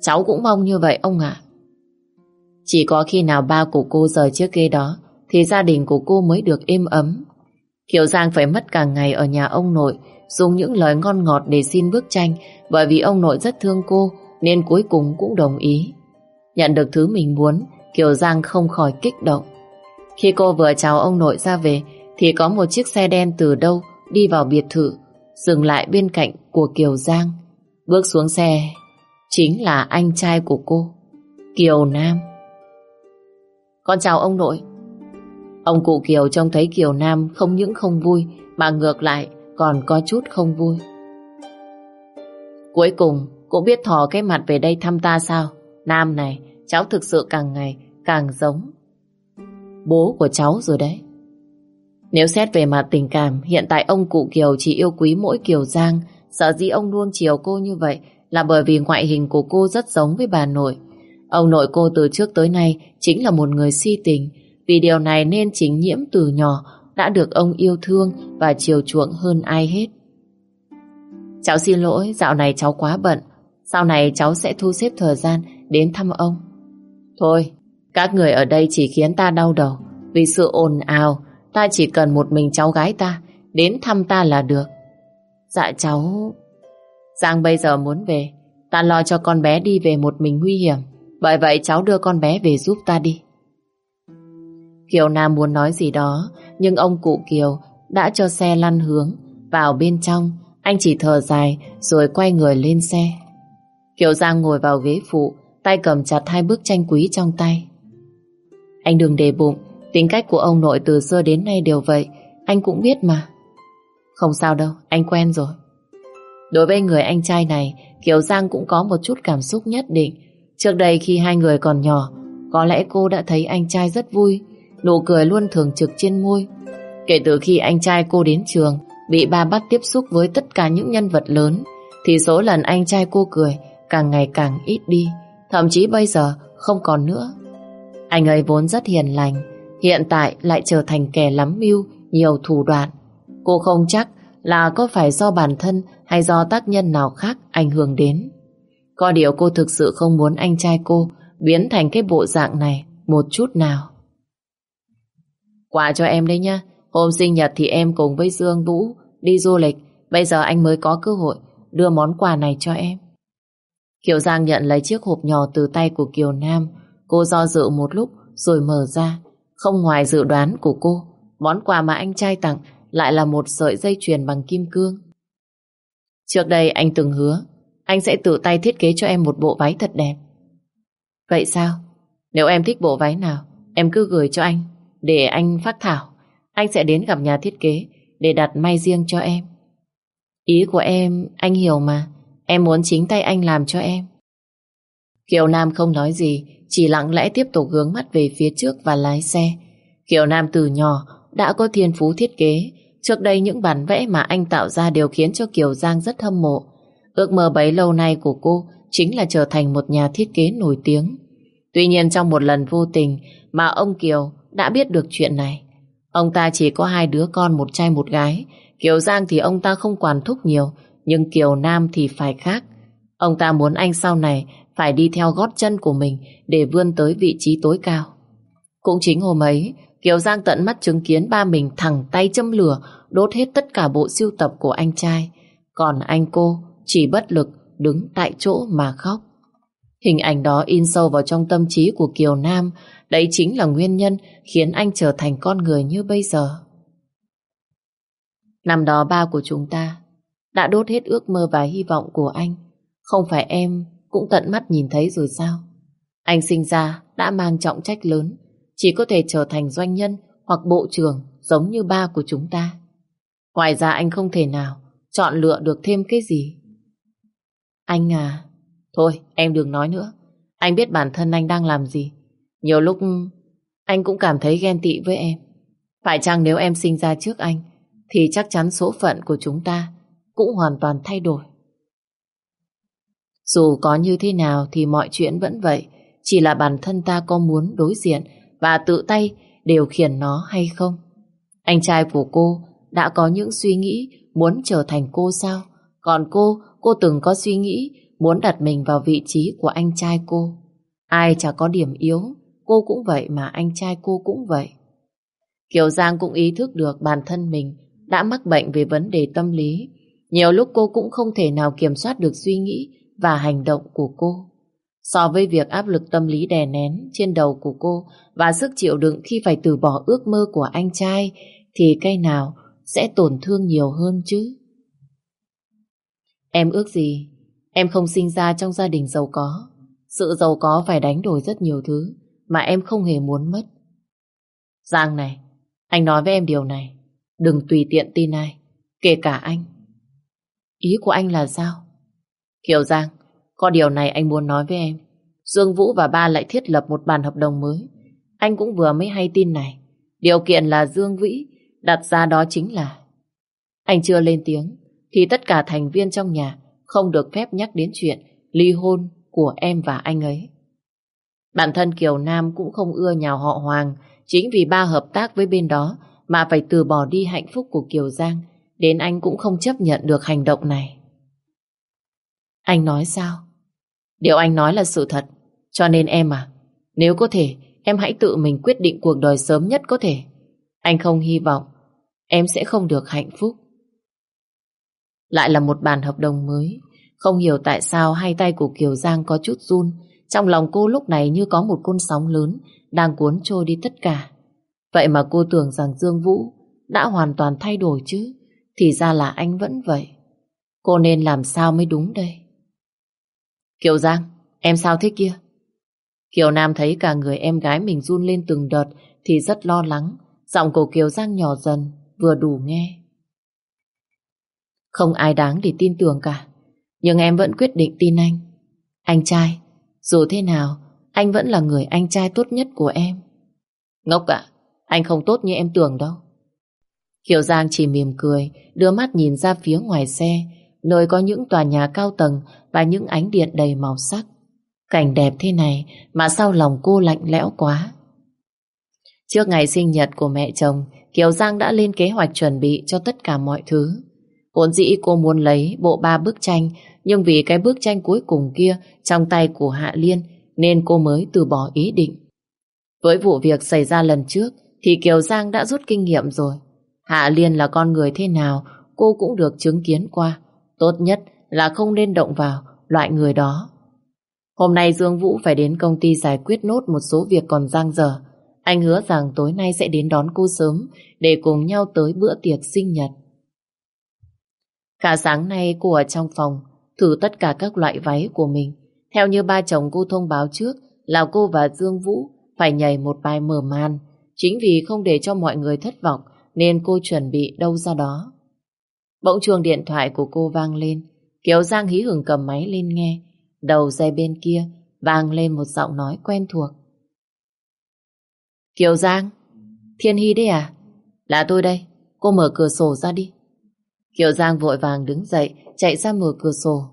Cháu cũng mong như vậy ông ạ. Chỉ có khi nào ba của cô rời chiếc ghế đó, thì gia đình của cô mới được êm ấm. Kiều Giang phải mất cả ngày ở nhà ông nội, dùng những lời ngon ngọt để xin bức tranh, bởi vì ông nội rất thương cô, nên cuối cùng cũng đồng ý. Nhận được thứ mình muốn, Kiều Giang không khỏi kích động. Khi cô vừa chào ông nội ra về thì có một chiếc xe đen từ đâu đi vào biệt thự dừng lại bên cạnh của Kiều Giang. Bước xuống xe chính là anh trai của cô, Kiều Nam. Con chào ông nội. Ông cụ Kiều trông thấy Kiều Nam không những không vui mà ngược lại còn có chút không vui. Cuối cùng cũng biết thò cái mặt về đây thăm ta sao? Nam này, cháu thực sự càng ngày càng giống bố của cháu rồi đấy. Nếu xét về mặt tình cảm, hiện tại ông cụ Kiều chỉ yêu quý mỗi Kiều Giang, sợ dĩ ông luôn chiều cô như vậy là bởi vì ngoại hình của cô rất giống với bà nội. Ông nội cô từ trước tới nay chính là một người si tình, vì điều này nên chính nhiễm từ nhỏ đã được ông yêu thương và chiều chuộng hơn ai hết. Cháu xin lỗi, dạo này cháu quá bận, sau này cháu sẽ thu xếp thời gian đến thăm ông. Thôi, các người ở đây chỉ khiến ta đau đầu. Vì sự ồn ào, ta chỉ cần một mình cháu gái ta đến thăm ta là được. Dạ cháu... Giang bây giờ muốn về, ta lo cho con bé đi về một mình nguy hiểm. Bởi vậy cháu đưa con bé về giúp ta đi. Kiều Nam muốn nói gì đó, nhưng ông cụ Kiều đã cho xe lăn hướng. Vào bên trong, anh chỉ thở dài rồi quay người lên xe. Kiều Giang ngồi vào ghế phụ, tay cầm chặt hai bức tranh quý trong tay. Anh đừng để bụng, tính cách của ông nội từ xưa đến nay đều vậy, anh cũng biết mà. Không sao đâu, anh quen rồi. Đối với người anh trai này, Kiều Giang cũng có một chút cảm xúc nhất định. Trước đây khi hai người còn nhỏ, có lẽ cô đã thấy anh trai rất vui, nụ cười luôn thường trực trên môi. Kể từ khi anh trai cô đến trường, bị ba bắt tiếp xúc với tất cả những nhân vật lớn, thì số lần anh trai cô cười càng ngày càng ít đi, thậm chí bây giờ không còn nữa. Anh ấy vốn rất hiền lành, hiện tại lại trở thành kẻ lắm mưu, nhiều thủ đoạn. Cô không chắc là có phải do bản thân hay do tác nhân nào khác ảnh hưởng đến. Có điều cô thực sự không muốn anh trai cô biến thành cái bộ dạng này một chút nào. Quà cho em đấy nha. Hôm sinh nhật thì em cùng với Dương Vũ đi du lịch. Bây giờ anh mới có cơ hội đưa món quà này cho em. Kiều Giang nhận lấy chiếc hộp nhỏ từ tay của Kiều Nam Cô do dự một lúc rồi mở ra. không ngoài dự đoán của cô, món quà mà anh trai tặng lại là một sợi dây chuyền bằng kim cương. Trước đây anh từng hứa anh sẽ tự tay thiết kế cho em một bộ váy thật đẹp. Vậy sao? Nếu em thích bộ váy nào, em cứ gửi cho anh để anh phát thảo. Anh sẽ đến gặp nhà thiết kế để đặt may riêng cho em. Ý của em, anh hiểu mà. Em muốn chính tay anh làm cho em. Kiều Nam không nói gì, chỉ lặng lẽ tiếp tục hướng mắt về phía trước và lái xe. Kiều Nam từ nhỏ đã có thiên phú thiết kế. Trước đây những bản vẽ mà anh tạo ra đều khiến cho Kiều Giang rất hâm mộ. Ước mơ bấy lâu nay của cô chính là trở thành một nhà thiết kế nổi tiếng. Tuy nhiên trong một lần vô tình mà ông Kiều đã biết được chuyện này. Ông ta chỉ có hai đứa con một trai một gái. Kiều Giang thì ông ta không quản thúc nhiều, nhưng Kiều Nam thì phải khác. Ông ta muốn anh sau này phải đi theo gót chân của mình để vươn tới vị trí tối cao. Cũng chính hôm ấy, Kiều Giang tận mắt chứng kiến ba mình thẳng tay châm lửa đốt hết tất cả bộ siêu tập của anh trai. Còn anh cô chỉ bất lực đứng tại chỗ mà khóc. Hình ảnh đó in sâu vào trong tâm trí của Kiều Nam, đấy chính là nguyên nhân khiến anh trở thành con người như bây giờ. Năm đó ba của chúng ta đã đốt hết ước mơ và hy vọng của anh. Không phải em cũng tận mắt nhìn thấy rồi sao? Anh sinh ra đã mang trọng trách lớn, chỉ có thể trở thành doanh nhân hoặc bộ trưởng giống như ba của chúng ta. Ngoài ra anh không thể nào chọn lựa được thêm cái gì. Anh à, thôi em đừng nói nữa. Anh biết bản thân anh đang làm gì. Nhiều lúc anh cũng cảm thấy ghen tị với em. Phải chăng nếu em sinh ra trước anh thì chắc chắn số phận của chúng ta cũng hoàn toàn thay đổi. Dù có như thế nào thì mọi chuyện vẫn vậy. Chỉ là bản thân ta có muốn đối diện và tự tay điều khiển nó hay không. Anh trai của cô đã có những suy nghĩ muốn trở thành cô sao? Còn cô cô từng có suy nghĩ muốn đặt mình vào vị trí của anh trai cô. Ai chả có điểm yếu, cô cũng vậy mà anh trai cô cũng vậy. Kiều Giang cũng ý thức được bản thân mình đã mắc bệnh về vấn đề tâm lý. Nhiều lúc cô cũng không thể nào kiểm soát được suy nghĩ và hành động của cô. So với việc áp lực tâm lý đè nén trên đầu của cô và sức chịu đựng khi phải từ bỏ ước mơ của anh trai, thì cái nào sẽ tổn thương nhiều hơn chứ? Em ước gì? Em không sinh ra trong gia đình giàu có. Sự giàu có phải đánh đổi rất nhiều thứ mà em không hề muốn mất. Giang này, anh nói với em điều này. Đừng tùy tiện tin ai, kể cả anh. Ý của anh là sao? Kiều Giang, có điều này anh muốn nói với em. Dương Vũ và ba lại thiết lập một bản hợp đồng mới. Anh cũng vừa mới hay tin này. Điều kiện là Dương Vĩ đặt ra đó chính là anh chưa lên tiếng thì tất cả thành viên trong nhà không được phép nhắc đến chuyện ly hôn của em và anh ấy. Bản thân Kiều Nam cũng không ưa nhào họ Hoàng chính vì ba hợp tác với bên đó mà phải từ bỏ đi hạnh phúc của Kiều Giang đến anh cũng không chấp nhận được hành động này. Anh nói sao? Điều anh nói là sự thật, cho nên em à nếu có thể, em hãy tự mình quyết định cuộc đời sớm nhất có thể. Anh không hy vọng, em sẽ không được hạnh phúc. Lại là một bản hợp đồng mới. Không hiểu tại sao hai tay của Kiều Giang có chút run. Trong lòng cô lúc này như có một cơn sóng lớn, đang cuốn trôi đi tất cả. Vậy mà cô tưởng rằng Dương Vũ đã hoàn toàn thay đổi chứ. Thì ra là anh vẫn vậy. Cô nên làm sao mới đúng đây? Kiều Giang, em sao thế kia? Kiều Nam thấy cả người em gái mình run lên từng đợt thì rất lo lắng. Giọng của Kiều Giang nhỏ dần, vừa đủ nghe. Không ai đáng để tin tưởng cả. Nhưng em vẫn quyết định tin anh. Anh trai, dù thế nào, anh vẫn là người anh trai tốt nhất của em. Ngốc ạ, anh không tốt như em tưởng đâu. Kiều Giang chỉ mỉm cười, đưa mắt nhìn ra phía ngoài xe, nơi có những tòa nhà cao tầng và những ánh điện đầy màu sắc. Cảnh đẹp thế này mà sao lòng cô lạnh lẽo quá. Trước ngày sinh nhật của mẹ chồng, Kiều Giang đã lên kế hoạch chuẩn bị cho tất cả mọi thứ. Vốn dĩ cô muốn lấy bộ ba bức tranh, nhưng vì cái bức tranh cuối cùng kia trong tay của Hạ Liên nên cô mới từ bỏ ý định. Với vụ việc xảy ra lần trước thì Kiều Giang đã rút kinh nghiệm rồi. Hạ Liên là con người thế nào cô cũng được chứng kiến qua. Tốt nhất là không nên động vào loại người đó. Hôm nay Dương Vũ phải đến công ty giải quyết nốt một số việc còn giang dở. Anh hứa rằng tối nay sẽ đến đón cô sớm để cùng nhau tới bữa tiệc sinh nhật. Cả sáng nay cô ở trong phòng, thử tất cả các loại váy của mình. Theo như ba chồng cô thông báo trước là cô và Dương Vũ phải nhảy một bài mở màn. Chính vì không để cho mọi người thất vọng nên cô chuẩn bị đâu ra đó. Bỗng chuông điện thoại của cô vang lên. Kiều Giang hí hửng cầm máy lên nghe. Đầu dây bên kia vang lên một giọng nói quen thuộc. Kiều Giang, Thiên Hy đấy à? Là tôi đây, cô mở cửa sổ ra đi. Kiều Giang vội vàng đứng dậy, chạy ra mở cửa sổ.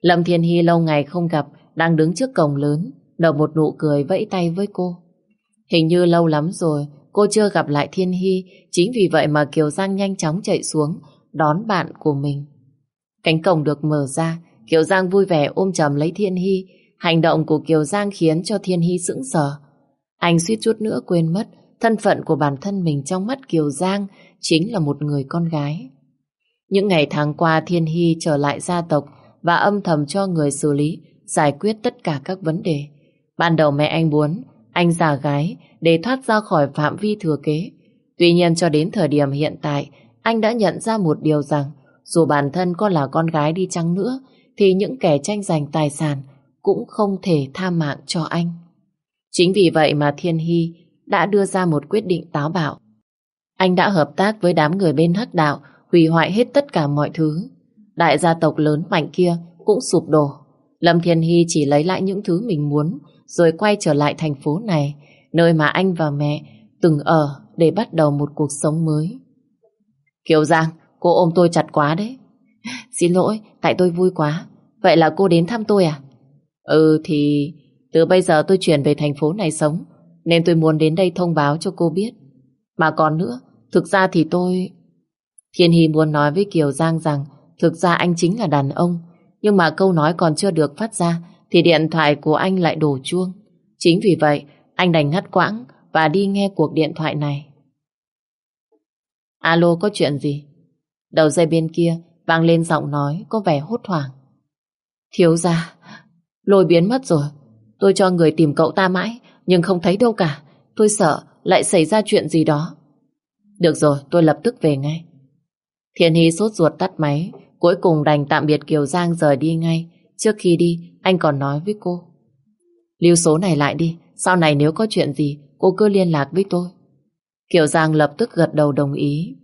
Lâm Thiên Hy lâu ngày không gặp, đang đứng trước cổng lớn, nở một nụ cười vẫy tay với cô. Hình như lâu lắm rồi, cô chưa gặp lại Thiên Hy, chính vì vậy mà Kiều Giang nhanh chóng chạy xuống, đón bạn của mình. Cánh cổng được mở ra, Kiều Giang vui vẻ ôm chầm lấy Thiên Hy. Hành động của Kiều Giang khiến cho Thiên Hy sững sờ. Anh suýt chút nữa quên mất thân phận của bản thân mình trong mắt Kiều Giang chính là một người con gái. Những ngày tháng qua Thiên Hy trở lại gia tộc và âm thầm cho người xử lý, giải quyết tất cả các vấn đề. Ban đầu mẹ anh muốn anh giả gái để thoát ra khỏi phạm vi thừa kế. Tuy nhiên cho đến thời điểm hiện tại, anh đã nhận ra một điều rằng, dù bản thân có là con gái đi chăng nữa, thì những kẻ tranh giành tài sản cũng không thể tha mạng cho anh. Chính vì vậy mà Thiên Hy đã đưa ra một quyết định táo bạo. Anh đã hợp tác với đám người bên hắc đạo, hủy hoại hết tất cả mọi thứ. Đại gia tộc lớn mạnh kia cũng sụp đổ. Lâm Thiên Hy chỉ lấy lại những thứ mình muốn, rồi quay trở lại thành phố này, nơi mà anh và mẹ từng ở để bắt đầu một cuộc sống mới. Kiều Giang, cô ôm tôi chặt quá đấy. Xin lỗi, tại tôi vui quá. Vậy là cô đến thăm tôi à? Ừ thì từ bây giờ tôi chuyển về thành phố này sống nên tôi muốn đến đây thông báo cho cô biết. Mà còn nữa, thực ra thì tôi... Thiên Hy muốn nói với Kiều Giang rằng thực ra anh chính là đàn ông. Nhưng mà câu nói còn chưa được phát ra thì điện thoại của anh lại đổ chuông. Chính vì vậy, anh đành ngắt quãng và đi nghe cuộc điện thoại này. Alo, có chuyện gì? Đầu dây bên kia vang lên giọng nói có vẻ hốt hoảng. Thiếu gia lôi biến mất rồi. Tôi cho người tìm cậu ta mãi, nhưng không thấy đâu cả. Tôi sợ lại xảy ra chuyện gì đó. Được rồi, tôi lập tức về ngay. Thiên Hy sốt ruột tắt máy, cuối cùng đành tạm biệt Kiều Giang rời đi ngay. Trước khi đi, anh còn nói với cô. Lưu số này lại đi, sau này nếu có chuyện gì, cô cứ liên lạc với tôi. Kiều Giang lập tức gật đầu đồng ý.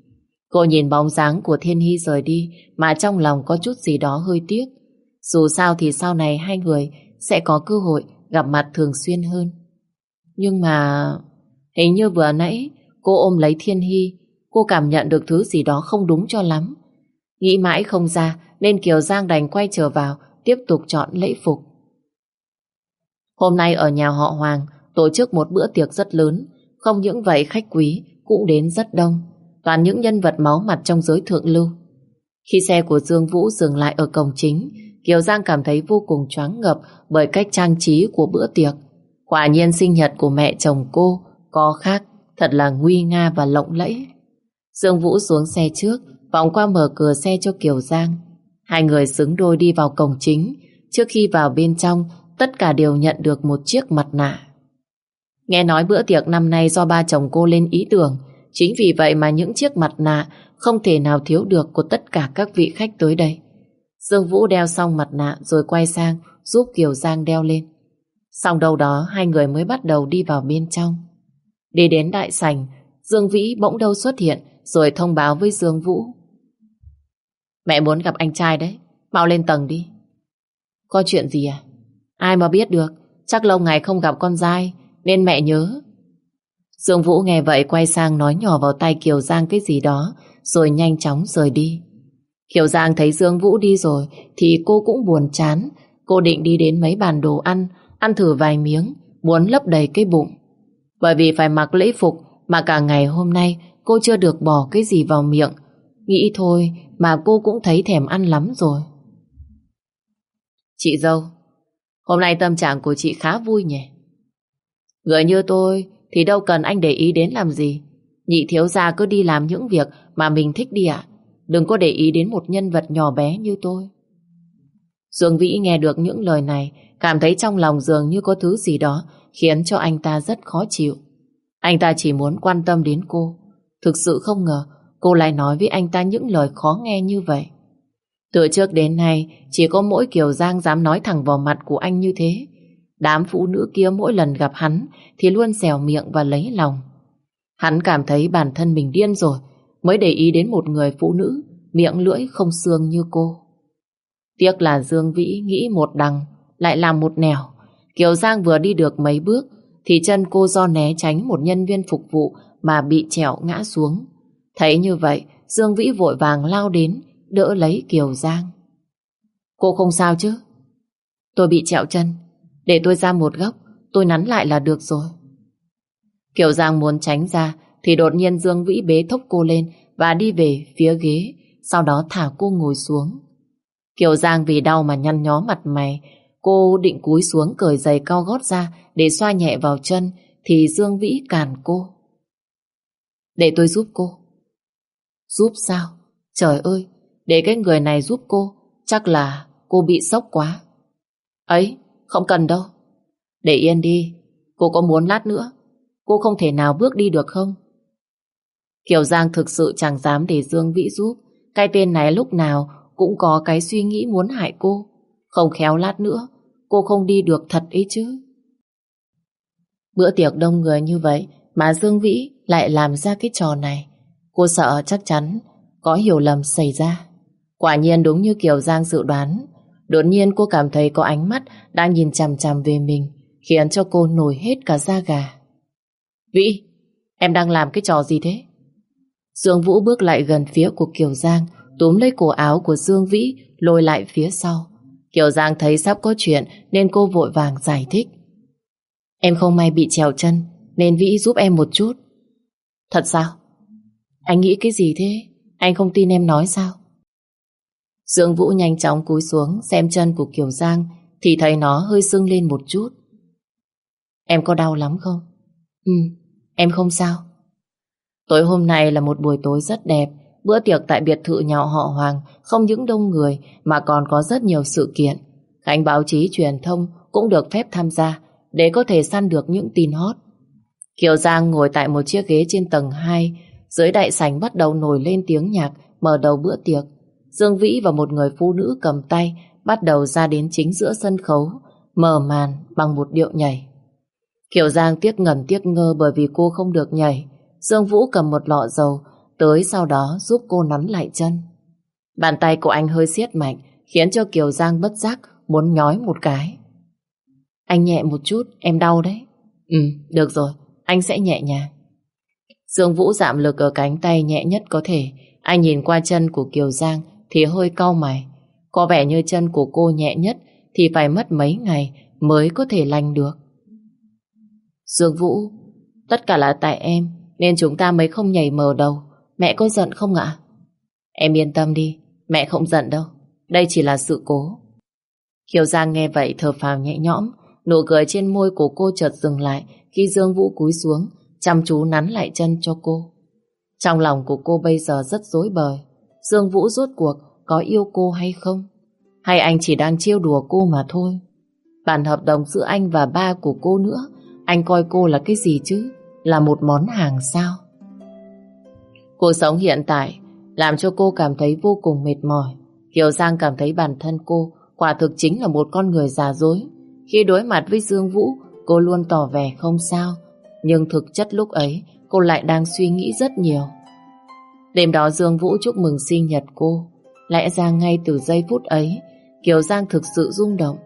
Cô nhìn bóng dáng của Thiên Hy rời đi, mà trong lòng có chút gì đó hơi tiếc. Dù sao thì sau này hai người sẽ có cơ hội gặp mặt thường xuyên hơn. Nhưng mà, hình như vừa nãy cô ôm lấy Thiên Hy, cô cảm nhận được thứ gì đó không đúng cho lắm. Nghĩ mãi không ra, nên Kiều Giang đành quay trở vào, tiếp tục chọn lễ phục. Hôm nay ở nhà họ Hoàng, tổ chức một bữa tiệc rất lớn không những vậy khách quý cũng đến rất đông toàn những nhân vật máu mặt trong giới thượng lưu. Khi xe của Dương Vũ dừng lại ở cổng chính Kiều Giang cảm thấy vô cùng choáng ngập bởi cách trang trí của bữa tiệc. Quả nhiên sinh nhật của mẹ chồng cô có khác, thật là nguy nga và lộng lẫy. Dương Vũ xuống xe trước, vòng qua mở cửa xe cho Kiều Giang. Hai người xứng đôi đi vào cổng chính. Trước khi vào bên trong, tất cả đều nhận được một chiếc mặt nạ. Nghe nói bữa tiệc năm nay do ba chồng cô lên ý tưởng, chính vì vậy mà những chiếc mặt nạ không thể nào thiếu được của tất cả các vị khách tới đây. Dương Vũ đeo xong mặt nạ rồi quay sang giúp Kiều Giang đeo lên. Xong đâu đó hai người mới bắt đầu đi vào bên trong. Đi đến đại sảnh, Dương Vĩ bỗng đâu xuất hiện rồi thông báo với Dương Vũ. Mẹ muốn gặp anh trai đấy, mau lên tầng đi. Có chuyện gì à? Ai mà biết được, chắc lâu ngày không gặp con dai nên mẹ nhớ. Dương Vũ nghe vậy quay sang nói nhỏ vào tay Kiều Giang cái gì đó rồi nhanh chóng rời đi. Kiều Giang thấy Dương Vũ đi rồi thì cô cũng buồn chán. Cô định đi đến mấy bàn đồ ăn, ăn thử vài miếng, muốn lấp đầy cái bụng. Bởi vì phải mặc lễ phục mà cả ngày hôm nay cô chưa được bỏ cái gì vào miệng. Nghĩ thôi mà cô cũng thấy thèm ăn lắm rồi. Chị dâu, hôm nay tâm trạng của chị khá vui nhỉ? Người như tôi thì đâu cần anh để ý đến làm gì. Nhị thiếu gia cứ đi làm những việc mà mình thích đi ạ. Đừng có để ý đến một nhân vật nhỏ bé như tôi. Dương Vĩ nghe được những lời này, cảm thấy trong lòng dường như có thứ gì đó khiến cho anh ta rất khó chịu. Anh ta chỉ muốn quan tâm đến cô. Thực sự không ngờ cô lại nói với anh ta những lời khó nghe như vậy. Từ trước đến nay chỉ có mỗi Kiều Giang dám nói thẳng vào mặt của anh như thế. Đám phụ nữ kia mỗi lần gặp hắn thì luôn xèo miệng và lấy lòng. Hắn cảm thấy bản thân mình điên rồi mới để ý đến một người phụ nữ miệng lưỡi không xương như cô. Tiếc là Dương Vĩ nghĩ một đằng lại làm một nẻo. Kiều Giang vừa đi được mấy bước thì chân cô do né tránh một nhân viên phục vụ mà bị trẹo ngã xuống. Thấy như vậy, Dương Vĩ vội vàng lao đến đỡ lấy Kiều Giang. Cô không sao chứ? Tôi bị trẹo chân. Để tôi ra một góc, tôi nắn lại là được rồi. Kiều Giang muốn tránh ra thì đột nhiên Dương Vĩ bế thốc cô lên và đi về phía ghế, sau đó thả cô ngồi xuống. Kiều Giang vì đau mà nhăn nhó mặt mày, cô định cúi xuống cởi giày cao gót ra để xoa nhẹ vào chân thì Dương Vĩ cản cô. Để tôi giúp cô. Giúp sao? Trời ơi, để cái người này giúp cô, chắc là cô bị sốc quá. Ấy, không cần đâu. Để yên đi, cô có muốn lát nữa, cô không thể nào bước đi được không? Kiều Giang thực sự chẳng dám để Dương Vĩ giúp. Cái tên này lúc nào cũng có cái suy nghĩ muốn hại cô. Không khéo lát nữa, cô không đi được thật ấy chứ. Bữa tiệc đông người như vậy mà Dương Vĩ lại làm ra cái trò này. Cô sợ chắc chắn có hiểu lầm xảy ra. Quả nhiên đúng như Kiều Giang dự đoán. Đột nhiên cô cảm thấy có ánh mắt đang nhìn chằm chằm về mình, khiến cho cô nổi hết cả da gà. Vĩ, em đang làm cái trò gì thế? Dương Vũ bước lại gần phía của Kiều Giang, túm lấy cổ áo của Dương Vĩ, lôi lại phía sau. Kiều Giang thấy sắp có chuyện nên cô vội vàng giải thích. Em không may bị trèo chân, nên Vĩ giúp em một chút. Thật sao? Anh nghĩ cái gì thế? Anh không tin em nói sao? Dương Vũ nhanh chóng cúi xuống xem chân của Kiều Giang thì thấy nó hơi sưng lên một chút. Em có đau lắm không? Ừ, em không sao. Tối hôm nay là một buổi tối rất đẹp. Bữa tiệc tại biệt thự nhà họ Hoàng không những đông người mà còn có rất nhiều sự kiện. Khánh báo chí truyền thông cũng được phép tham gia để có thể săn được những tin hot. Kiều Giang ngồi tại một chiếc ghế trên tầng 2 dưới đại sảnh bắt đầu nổi lên tiếng nhạc mở đầu bữa tiệc. Dương Vĩ và một người phụ nữ cầm tay bắt đầu ra đến chính giữa sân khấu mở màn bằng một điệu nhảy. Kiều Giang tiếc ngẩn tiếc ngơ bởi vì cô không được nhảy Dương Vũ cầm một lọ dầu tới sau đó giúp cô nắn lại chân. Bàn tay của anh hơi siết mạnh khiến cho Kiều Giang bất giác muốn nhói một cái. Anh nhẹ một chút, em đau đấy. Ừ, được rồi, anh sẽ nhẹ nhàng. Dương Vũ giảm lực ở cánh tay nhẹ nhất có thể. Anh nhìn qua chân của Kiều Giang thì hơi cau mày. Có vẻ như chân của cô nhẹ nhất thì phải mất mấy ngày mới có thể lành được. Dương Vũ, tất cả là tại em nên chúng ta mới không nhảy mờ đầu. Mẹ có giận không ạ? Em yên tâm đi, mẹ không giận đâu. Đây chỉ là sự cố. Kiều Giang nghe vậy thở phào nhẹ nhõm, nụ cười trên môi của cô chợt dừng lại khi Dương Vũ cúi xuống, chăm chú nắn lại chân cho cô. Trong lòng của cô bây giờ rất rối bời. Dương Vũ rốt cuộc có yêu cô hay không? Hay anh chỉ đang trêu đùa cô mà thôi? Bản hợp đồng giữa anh và ba của cô nữa, anh coi cô là cái gì chứ? là một món hàng sao? Cuộc sống hiện tại làm cho cô cảm thấy vô cùng mệt mỏi. Kiều Giang cảm thấy bản thân cô quả thực chính là một con người già dối. Khi đối mặt với Dương Vũ, cô luôn tỏ vẻ không sao. Nhưng thực chất lúc ấy, cô lại đang suy nghĩ rất nhiều. Đêm đó Dương Vũ chúc mừng sinh nhật cô. Lẽ ra ngay từ giây phút ấy, Kiều Giang thực sự rung động.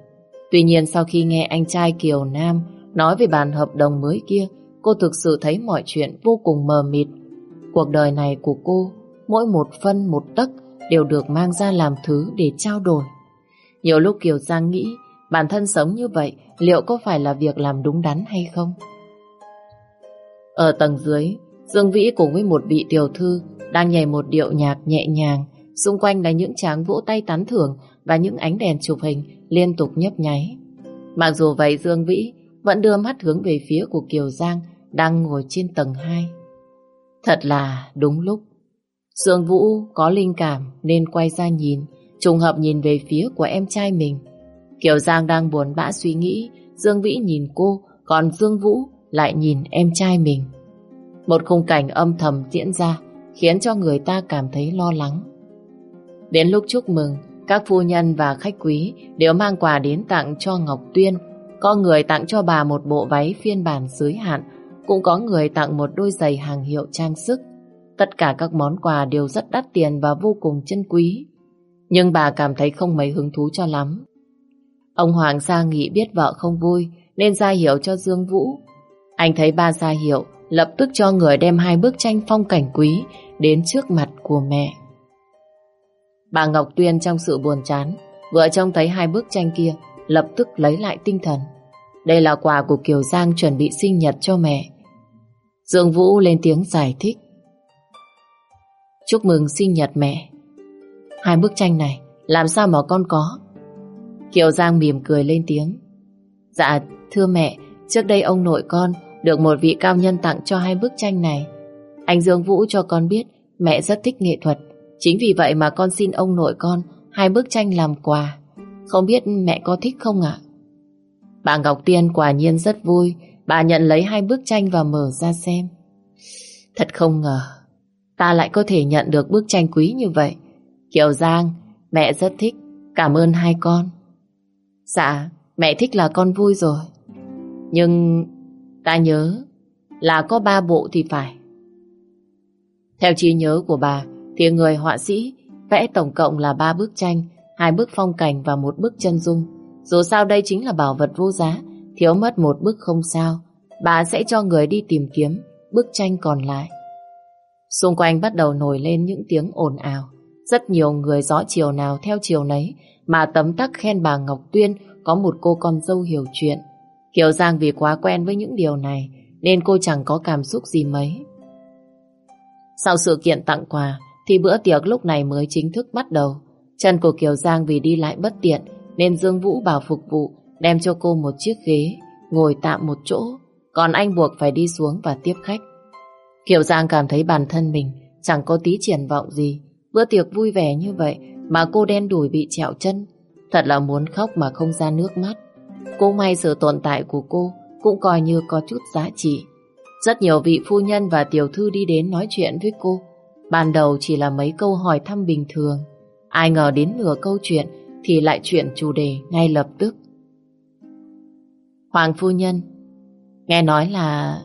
Tuy nhiên sau khi nghe anh trai Kiều Nam nói về bàn hợp đồng mới kia, cô thực sự thấy mọi chuyện vô cùng mờ mịt. Cuộc đời này của cô, mỗi một phân một tấc đều được mang ra làm thứ để trao đổi. Nhiều lúc Kiều Giang nghĩ bản thân sống như vậy liệu có phải là việc làm đúng đắn hay không? Ở tầng dưới, Dương Vĩ cùng với một vị tiểu thư đang nhảy một điệu nhạc nhẹ nhàng, xung quanh là những tráng vỗ tay tán thưởng và những ánh đèn chụp hình liên tục nhấp nháy. Mặc dù vậy Dương Vĩ vẫn đưa mắt hướng về phía của Kiều Giang đang ngồi trên tầng 2. Thật là đúng lúc. Dương Vũ có linh cảm nên quay ra nhìn, trùng hợp nhìn về phía của em trai mình. Kiều Giang đang buồn bã suy nghĩ, Dương Vĩ nhìn cô, còn Dương Vũ lại nhìn em trai mình. Một khung cảnh âm thầm diễn ra khiến cho người ta cảm thấy lo lắng. Đến lúc chúc mừng, các phu nhân và khách quý đều mang quà đến tặng cho Ngọc Tuyên. Có người tặng cho bà một bộ váy phiên bản giới hạn, cũng có người tặng một đôi giày hàng hiệu trang sức. Tất cả các món quà đều rất đắt tiền và vô cùng chân quý. Nhưng bà cảm thấy không mấy hứng thú cho lắm. Ông Hoàng Gia Nghị biết vợ không vui nên ra hiệu cho Dương Vũ. Anh thấy ba ra hiệu, lập tức cho người đem hai bức tranh phong cảnh quý đến trước mặt của mẹ. Bà Ngọc Tuyên trong sự buồn chán, vừa trông thấy hai bức tranh kia, lập tức lấy lại tinh thần. Đây là quà của Kiều Giang chuẩn bị sinh nhật cho mẹ. Dương Vũ lên tiếng giải thích. Chúc mừng sinh nhật mẹ. Hai bức tranh này, làm sao mà con có? Kiều Giang mỉm cười lên tiếng. Dạ, thưa mẹ, trước đây ông nội con được một vị cao nhân tặng cho hai bức tranh này. Anh Dương Vũ cho con biết mẹ rất thích nghệ thuật. Chính vì vậy mà con xin ông nội con hai bức tranh làm quà. Không biết mẹ có thích không ạ? Bà Ngọc Tiên quả nhiên rất vui. Bà nhận lấy hai bức tranh và mở ra xem. Thật không ngờ, ta lại có thể nhận được bức tranh quý như vậy. Kiều Giang, mẹ rất thích. Cảm ơn hai con. Dạ, mẹ thích là con vui rồi. Nhưng ta nhớ là có ba bộ thì phải. Theo trí nhớ của bà, thì người họa sĩ vẽ tổng cộng là ba bức tranh, hai bức phong cảnh và một bức chân dung. Dù sao đây chính là bảo vật vô giá, thiếu mất một bức không sao. Bà sẽ cho người đi tìm kiếm bức tranh còn lại. Xung quanh bắt đầu nổi lên những tiếng ồn ào. Rất nhiều người gió chiều nào theo chiều nấy mà tấm tắc khen bà Ngọc Tuyên có một cô con dâu hiểu chuyện. Kiều Giang vì quá quen với những điều này, nên cô chẳng có cảm xúc gì mấy. Sau sự kiện tặng quà, thì bữa tiệc lúc này mới chính thức bắt đầu. Chân của Kiều Giang vì đi lại bất tiện, nên Dương Vũ bảo phục vụ, đem cho cô một chiếc ghế, ngồi tạm một chỗ, còn anh buộc phải đi xuống và tiếp khách. Kiều Giang cảm thấy bản thân mình chẳng có tí triển vọng gì bữa tiệc vui vẻ như vậy mà cô đen đùi bị trẹo chân thật là muốn khóc mà không ra nước mắt. Cô may sự tồn tại của cô cũng coi như có chút giá trị. Rất nhiều vị phu nhân và tiểu thư đi đến nói chuyện với cô. Ban đầu chỉ là mấy câu hỏi thăm bình thường. Ai ngờ đến nửa câu chuyện thì lại chuyện chủ đề ngay lập tức. Hoàng phu nhân, nghe nói là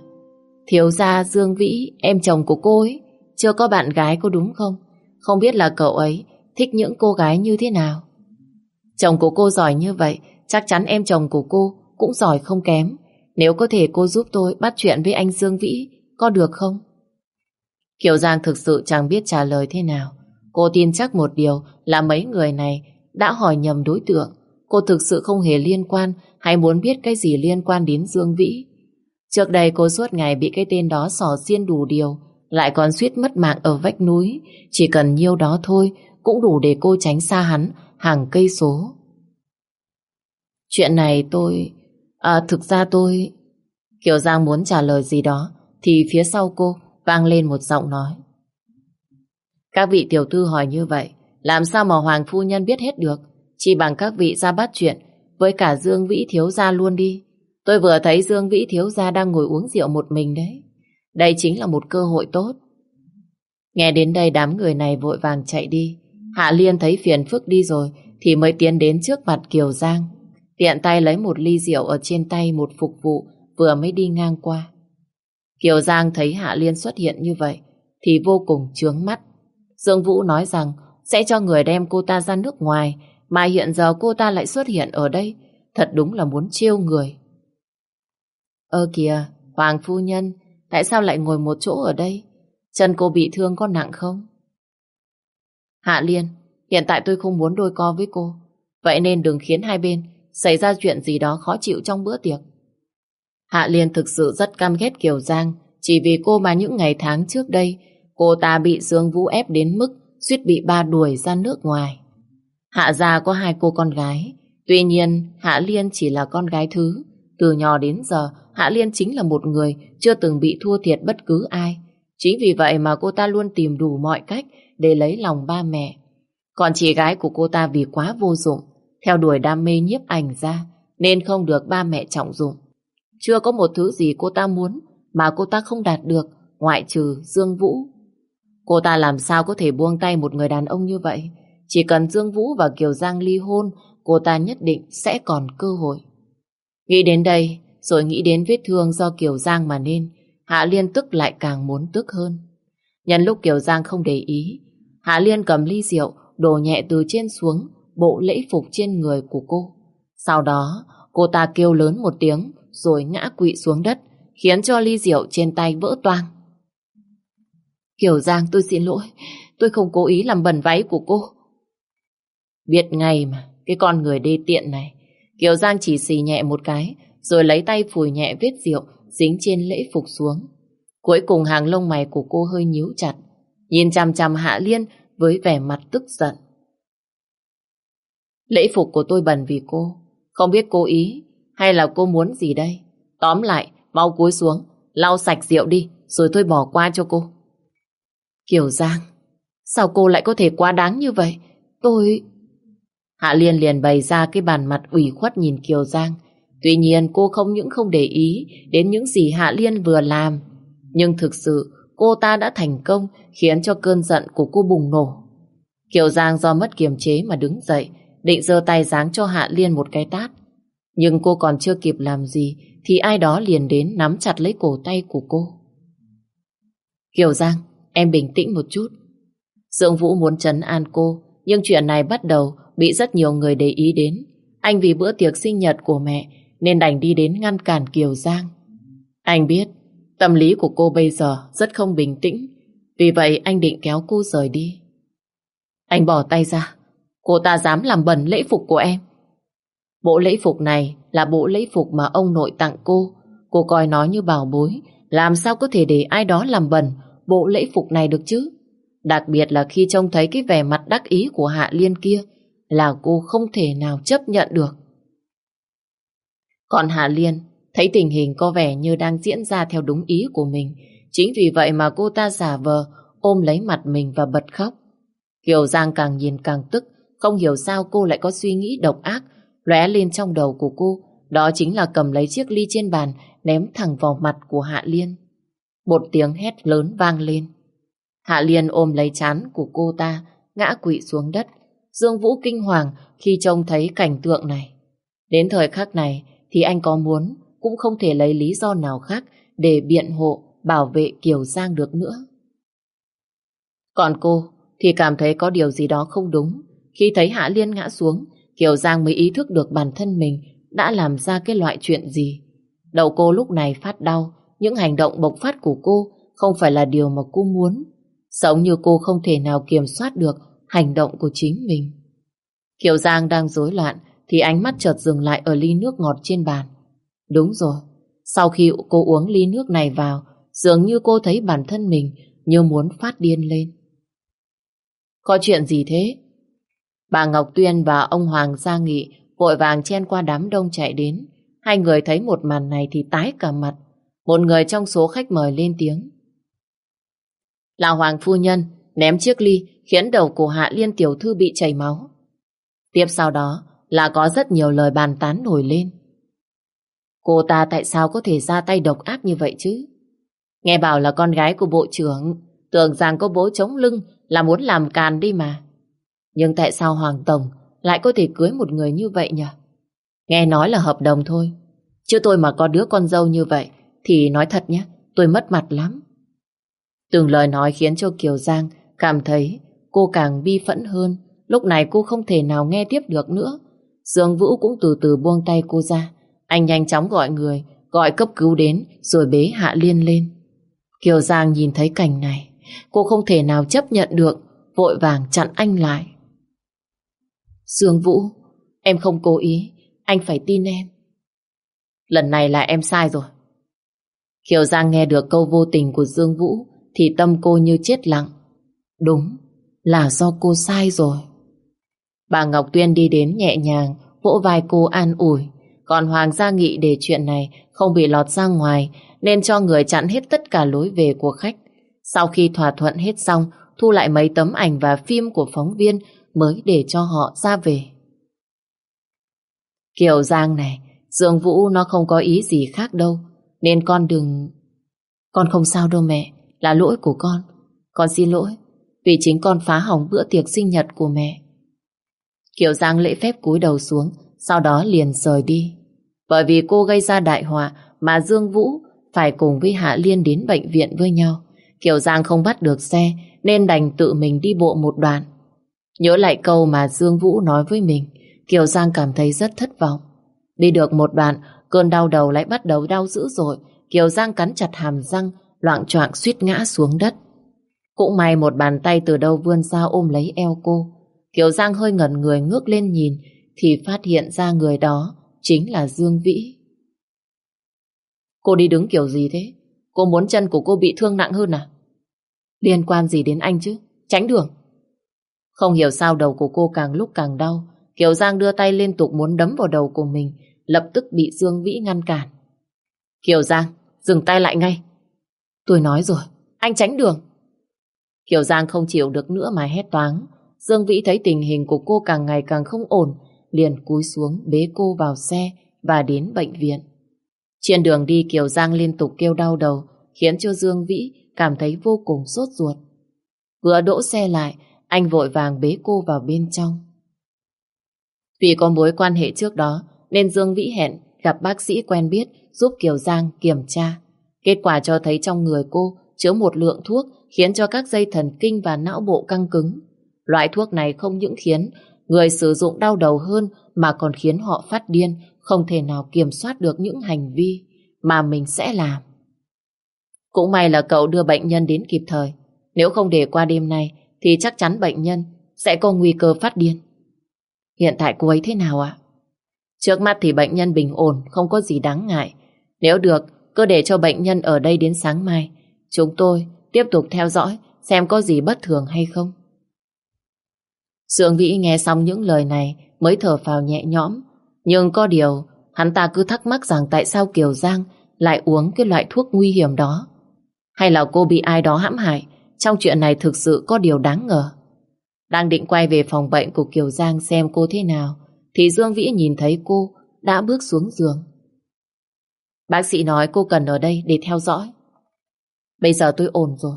thiếu gia Dương Vĩ, em chồng của cô ấy, chưa có bạn gái có đúng không? Không biết là cậu ấy thích những cô gái như thế nào? Chồng của cô giỏi như vậy, chắc chắn em chồng của cô cũng giỏi không kém. Nếu có thể cô giúp tôi bắt chuyện với anh Dương Vĩ, có được không? Kiều Giang thực sự chẳng biết trả lời thế nào. Cô tin chắc một điều là mấy người này đã hỏi nhầm đối tượng. Cô thực sự không hề liên quan hay muốn biết cái gì liên quan đến Dương Vĩ. Trước đây cô suốt ngày bị cái tên đó sò xiên đủ điều, lại còn suýt mất mạng ở vách núi. Chỉ cần nhiêu đó thôi cũng đủ để cô tránh xa hắn hàng cây số. Chuyện này tôi... À, thực ra tôi... Kiều Giang muốn trả lời gì đó, thì phía sau cô vang lên một giọng nói. Các vị tiểu thư hỏi như vậy, làm sao mà Hoàng Phu Nhân biết hết được? Chỉ bằng các vị ra bắt chuyện với cả Dương Vĩ Thiếu Gia luôn đi. Tôi vừa thấy Dương Vĩ Thiếu Gia đang ngồi uống rượu một mình đấy. Đây chính là một cơ hội tốt. Nghe đến đây đám người này vội vàng chạy đi. Hạ Liên thấy phiền phức đi rồi thì mới tiến đến trước mặt Kiều Giang. Tiện tay lấy một ly rượu ở trên tay một phục vụ vừa mới đi ngang qua. Kiều Giang thấy Hạ Liên xuất hiện như vậy thì vô cùng chướng mắt. Dương Vũ nói rằng sẽ cho người đem cô ta ra nước ngoài mà hiện giờ cô ta lại xuất hiện ở đây. Thật đúng là muốn chiêu người. Ơ kìa, Hoàng Phu Nhân, tại sao lại ngồi một chỗ ở đây? Chân cô bị thương có nặng không? Hạ Liên, hiện tại tôi không muốn đôi co với cô. Vậy nên đừng khiến hai bên xảy ra chuyện gì đó khó chịu trong bữa tiệc. Hạ Liên thực sự rất căm ghét Kiều Giang chỉ vì cô mà những ngày tháng trước đây cô ta bị Dương Vũ ép đến mức suýt bị ba đuổi ra nước ngoài. Hạ gia có hai cô con gái tuy nhiên Hạ Liên chỉ là con gái thứ từ nhỏ đến giờ Hạ Liên chính là một người chưa từng bị thua thiệt bất cứ ai. Chính vì vậy mà cô ta luôn tìm đủ mọi cách để lấy lòng ba mẹ. Còn chị gái của cô ta vì quá vô dụng, theo đuổi đam mê nhiếp ảnh ra, nên không được ba mẹ trọng dụng. Chưa có một thứ gì cô ta muốn mà cô ta không đạt được, ngoại trừ Dương Vũ. Cô ta làm sao có thể buông tay một người đàn ông như vậy? Chỉ cần Dương Vũ và Kiều Giang ly hôn, cô ta nhất định sẽ còn cơ hội. Nghĩ đến đây, rồi nghĩ đến vết thương do Kiều Giang mà nên, Hạ Liên tức lại càng muốn tức hơn. Nhân lúc Kiều Giang không để ý, Hạ Liên cầm ly rượu, đổ nhẹ từ trên xuống, bộ lễ phục trên người của cô. Sau đó, cô ta kêu lớn một tiếng, rồi ngã quỵ xuống đất, khiến cho ly rượu trên tay vỡ toang. Kiều Giang tôi xin lỗi, tôi không cố ý làm bẩn váy của cô. Biết ngay mà, cái con người đê tiện này. Kiều Giang chỉ xì nhẹ một cái, rồi lấy tay phủi nhẹ vết rượu dính trên lễ phục xuống. Cuối cùng hàng lông mày của cô hơi nhíu chặt, nhìn chằm chằm Hạ Liên với vẻ mặt tức giận. Lễ phục của tôi bẩn vì cô, không biết cô ý hay là cô muốn gì đây. Tóm lại, mau cúi xuống, lau sạch rượu đi, rồi tôi bỏ qua cho cô. Kiều Giang, sao cô lại có thể quá đáng như vậy? Tôi... Hạ Liên liền bày ra cái bàn mặt ủy khuất nhìn Kiều Giang. Tuy nhiên cô không những không để ý đến những gì Hạ Liên vừa làm. Nhưng thực sự cô ta đã thành công khiến cho cơn giận của cô bùng nổ. Kiều Giang do mất kiềm chế mà đứng dậy, định giơ tay giáng cho Hạ Liên một cái tát. Nhưng cô còn chưa kịp làm gì thì ai đó liền đến nắm chặt lấy cổ tay của cô. Kiều Giang, em bình tĩnh một chút. Dương Vũ muốn trấn an cô, nhưng chuyện này bắt đầu bị rất nhiều người để ý đến. Anh vì bữa tiệc sinh nhật của mẹ nên đành đi đến ngăn cản Kiều Giang. Anh biết tâm lý của cô bây giờ rất không bình tĩnh, vì vậy anh định kéo cô rời đi. Anh bỏ tay ra, cô ta dám làm bẩn lễ phục của em. Bộ lễ phục này là bộ lễ phục mà ông nội tặng cô, cô coi nó như bảo bối, làm sao có thể để ai đó làm bẩn bộ lễ phục này được chứ? Đặc biệt là khi trông thấy cái vẻ mặt đắc ý của Hạ Liên kia, là cô không thể nào chấp nhận được. Còn Hạ Liên thấy tình hình có vẻ như đang diễn ra theo đúng ý của mình. Chính vì vậy mà cô ta giả vờ ôm lấy mặt mình và bật khóc. Kiều Giang càng nhìn càng tức, không hiểu sao cô lại có suy nghĩ độc ác lóe lên trong đầu của cô. Đó chính là cầm lấy chiếc ly trên bàn ném thẳng vào mặt của Hạ Liên. Một tiếng hét lớn vang lên. Hạ Liên ôm lấy chán của cô ta, ngã quỵ xuống đất. Dương Vũ kinh hoàng khi trông thấy cảnh tượng này. Đến thời khắc này thì anh có muốn cũng không thể lấy lý do nào khác để biện hộ bảo vệ Kiều Giang được nữa. Còn cô thì cảm thấy có điều gì đó không đúng. Khi thấy Hạ Liên ngã xuống, Kiều Giang mới ý thức được bản thân mình đã làm ra cái loại chuyện gì. Đầu cô lúc này phát đau, những hành động bộc phát của cô không phải là điều mà cô muốn. Sống như cô không thể nào kiểm soát được hành động của chính mình. Kiều Giang đang rối loạn thì ánh mắt chợt dừng lại ở ly nước ngọt trên bàn. Đúng rồi, sau khi cô uống ly nước này vào, dường như cô thấy bản thân mình như muốn phát điên lên. Có chuyện gì thế? Bà Ngọc Tuyên và ông Hoàng Gia Nghị vội vàng chen qua đám đông chạy đến. Hai người thấy một màn này thì tái cả mặt. Một người trong số khách mời lên tiếng. Là Hoàng Phu Nhân ném chiếc ly khiến đầu của Hạ Liên Tiểu Thư bị chảy máu. Tiếp sau đó là có rất nhiều lời bàn tán nổi lên. Cô ta tại sao có thể ra tay độc ác như vậy chứ? Nghe bảo là con gái của bộ trưởng, tưởng rằng có bố chống lưng là muốn làm càn đi mà. Nhưng tại sao Hoàng Tổng lại có thể cưới một người như vậy nhỉ? Nghe nói là hợp đồng thôi. Chứ tôi mà có đứa con dâu như vậy thì nói thật nhé, tôi mất mặt lắm. Từng lời nói khiến cho Kiều Giang cảm thấy cô càng bi phẫn hơn. Lúc này cô không thể nào nghe tiếp được nữa. Dương Vũ cũng từ từ buông tay cô ra. Anh nhanh chóng gọi người, gọi cấp cứu đến rồi bế Hạ Liên lên. Kiều Giang nhìn thấy cảnh này, cô không thể nào chấp nhận được, vội vàng chặn anh lại. Dương Vũ, em không cố ý, anh phải tin em. Lần này là em sai rồi. Kiều Giang nghe được câu vô tình của Dương Vũ thì tâm cô như chết lặng. Đúng, là do cô sai rồi. Bà Ngọc Tuyên đi đến nhẹ nhàng, vỗ vai cô an ủi. Còn Hoàng gia nghị để chuyện này không bị lọt ra ngoài nên cho người chặn hết tất cả lối về của khách. Sau khi thỏa thuận hết xong, thu lại mấy tấm ảnh và phim của phóng viên mới để cho họ ra về. Kiều Giang này, Dương Vũ nó không có ý gì khác đâu, nên con đừng... Con không sao đâu mẹ, Là lỗi của con. Con xin lỗi vì chính con phá hỏng bữa tiệc sinh nhật của mẹ. Kiều Giang lễ phép cúi đầu xuống, sau đó liền rời đi. Bởi vì cô gây ra đại họa mà Dương Vũ phải cùng với Hạ Liên đến bệnh viện với nhau. Kiều Giang không bắt được xe nên đành tự mình đi bộ một đoạn. Nhớ lại câu mà Dương Vũ nói với mình, Kiều Giang cảm thấy rất thất vọng. Đi được một đoạn, cơn đau đầu lại bắt đầu đau dữ dội. Kiều Giang cắn chặt hàm răng, loạn choạng suýt ngã xuống đất. Cũng may một bàn tay từ đâu vươn ra ôm lấy eo cô. Kiều Giang hơi ngẩn người ngước lên nhìn thì phát hiện ra người đó chính là Dương Vĩ. Cô đi đứng kiểu gì thế? Cô muốn chân của cô bị thương nặng hơn à? Liên quan gì đến anh chứ? Tránh đường. Không hiểu sao đầu của cô càng lúc càng đau. Kiều Giang đưa tay liên tục muốn đấm vào đầu của mình, lập tức bị Dương Vĩ ngăn cản. Kiều Giang, dừng tay lại ngay. Tôi nói rồi, anh tránh đường. Kiều Giang không chịu được nữa mà hét toáng. Dương Vĩ thấy tình hình của cô càng ngày càng không ổn, liền cúi xuống bế cô vào xe và đến bệnh viện. Trên đường đi Kiều Giang liên tục kêu đau đầu, khiến cho Dương Vĩ cảm thấy vô cùng sốt ruột. Vừa đỗ xe lại, anh vội vàng bế cô vào bên trong. Vì có mối quan hệ trước đó, nên Dương Vĩ hẹn gặp bác sĩ quen biết giúp Kiều Giang kiểm tra. Kết quả cho thấy trong người cô chứa một lượng thuốc khiến cho các dây thần kinh và não bộ căng cứng. Loại thuốc này không những khiến người sử dụng đau đầu hơn mà còn khiến họ phát điên, không thể nào kiểm soát được những hành vi mà mình sẽ làm. Cũng may là cậu đưa bệnh nhân đến kịp thời. Nếu không để qua đêm nay thì chắc chắn bệnh nhân sẽ có nguy cơ phát điên. Hiện tại cô ấy thế nào ạ? Trước mắt thì bệnh nhân bình ổn, không có gì đáng ngại. Nếu được, cứ để cho bệnh nhân ở đây đến sáng mai. Chúng tôi tiếp tục theo dõi xem có gì bất thường hay không. Sượng Vĩ nghe xong những lời này mới thở phào nhẹ nhõm. Nhưng có điều, hắn ta cứ thắc mắc rằng tại sao Kiều Giang lại uống cái loại thuốc nguy hiểm đó. Hay là cô bị ai đó hãm hại, trong chuyện này thực sự có điều đáng ngờ. Đang định quay về phòng bệnh của Kiều Giang xem cô thế nào, thì Dương Vĩ nhìn thấy cô đã bước xuống giường. Bác sĩ nói cô cần ở đây để theo dõi. Bây giờ tôi ổn rồi,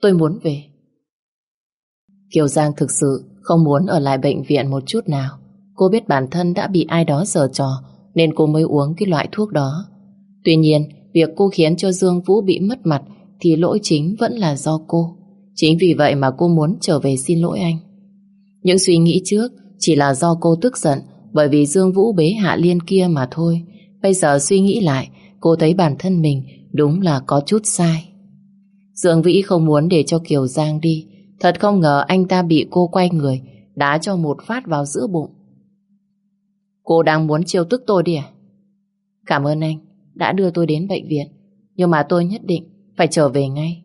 tôi muốn về. Kiều Giang thực sự không muốn ở lại bệnh viện một chút nào. Cô biết bản thân đã bị ai đó giở trò nên cô mới uống cái loại thuốc đó. Tuy nhiên, việc cô khiến cho Dương Vũ bị mất mặt thì lỗi chính vẫn là do cô. Chính vì vậy mà cô muốn trở về xin lỗi anh. Những suy nghĩ trước chỉ là do cô tức giận bởi vì Dương Vũ bế Hạ Liên kia mà thôi. Bây giờ suy nghĩ lại, cô thấy bản thân mình đúng là có chút sai. Dương Vĩ không muốn để cho Kiều Giang đi. Thật không ngờ anh ta bị cô quay người, đá cho một phát vào giữa bụng. Cô đang muốn chiêu tức tôi đi à? Cảm ơn anh đã đưa tôi đến bệnh viện. Nhưng mà tôi nhất định phải trở về ngay.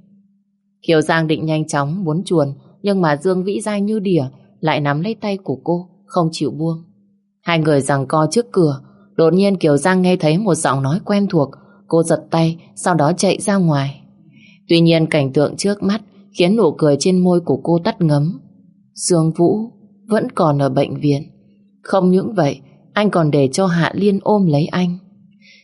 Kiều Giang định nhanh chóng muốn chuồn nhưng mà Dương Vĩ Giai như đỉa lại nắm lấy tay của cô không chịu buông. Hai người giằng co trước cửa đột nhiên Kiều Giang nghe thấy một giọng nói quen thuộc cô giật tay sau đó chạy ra ngoài. Tuy nhiên cảnh tượng trước mắt khiến nụ cười trên môi của cô tắt ngấm. Dương Vũ vẫn còn ở bệnh viện. Không những vậy, anh còn để cho Hạ Liên ôm lấy anh.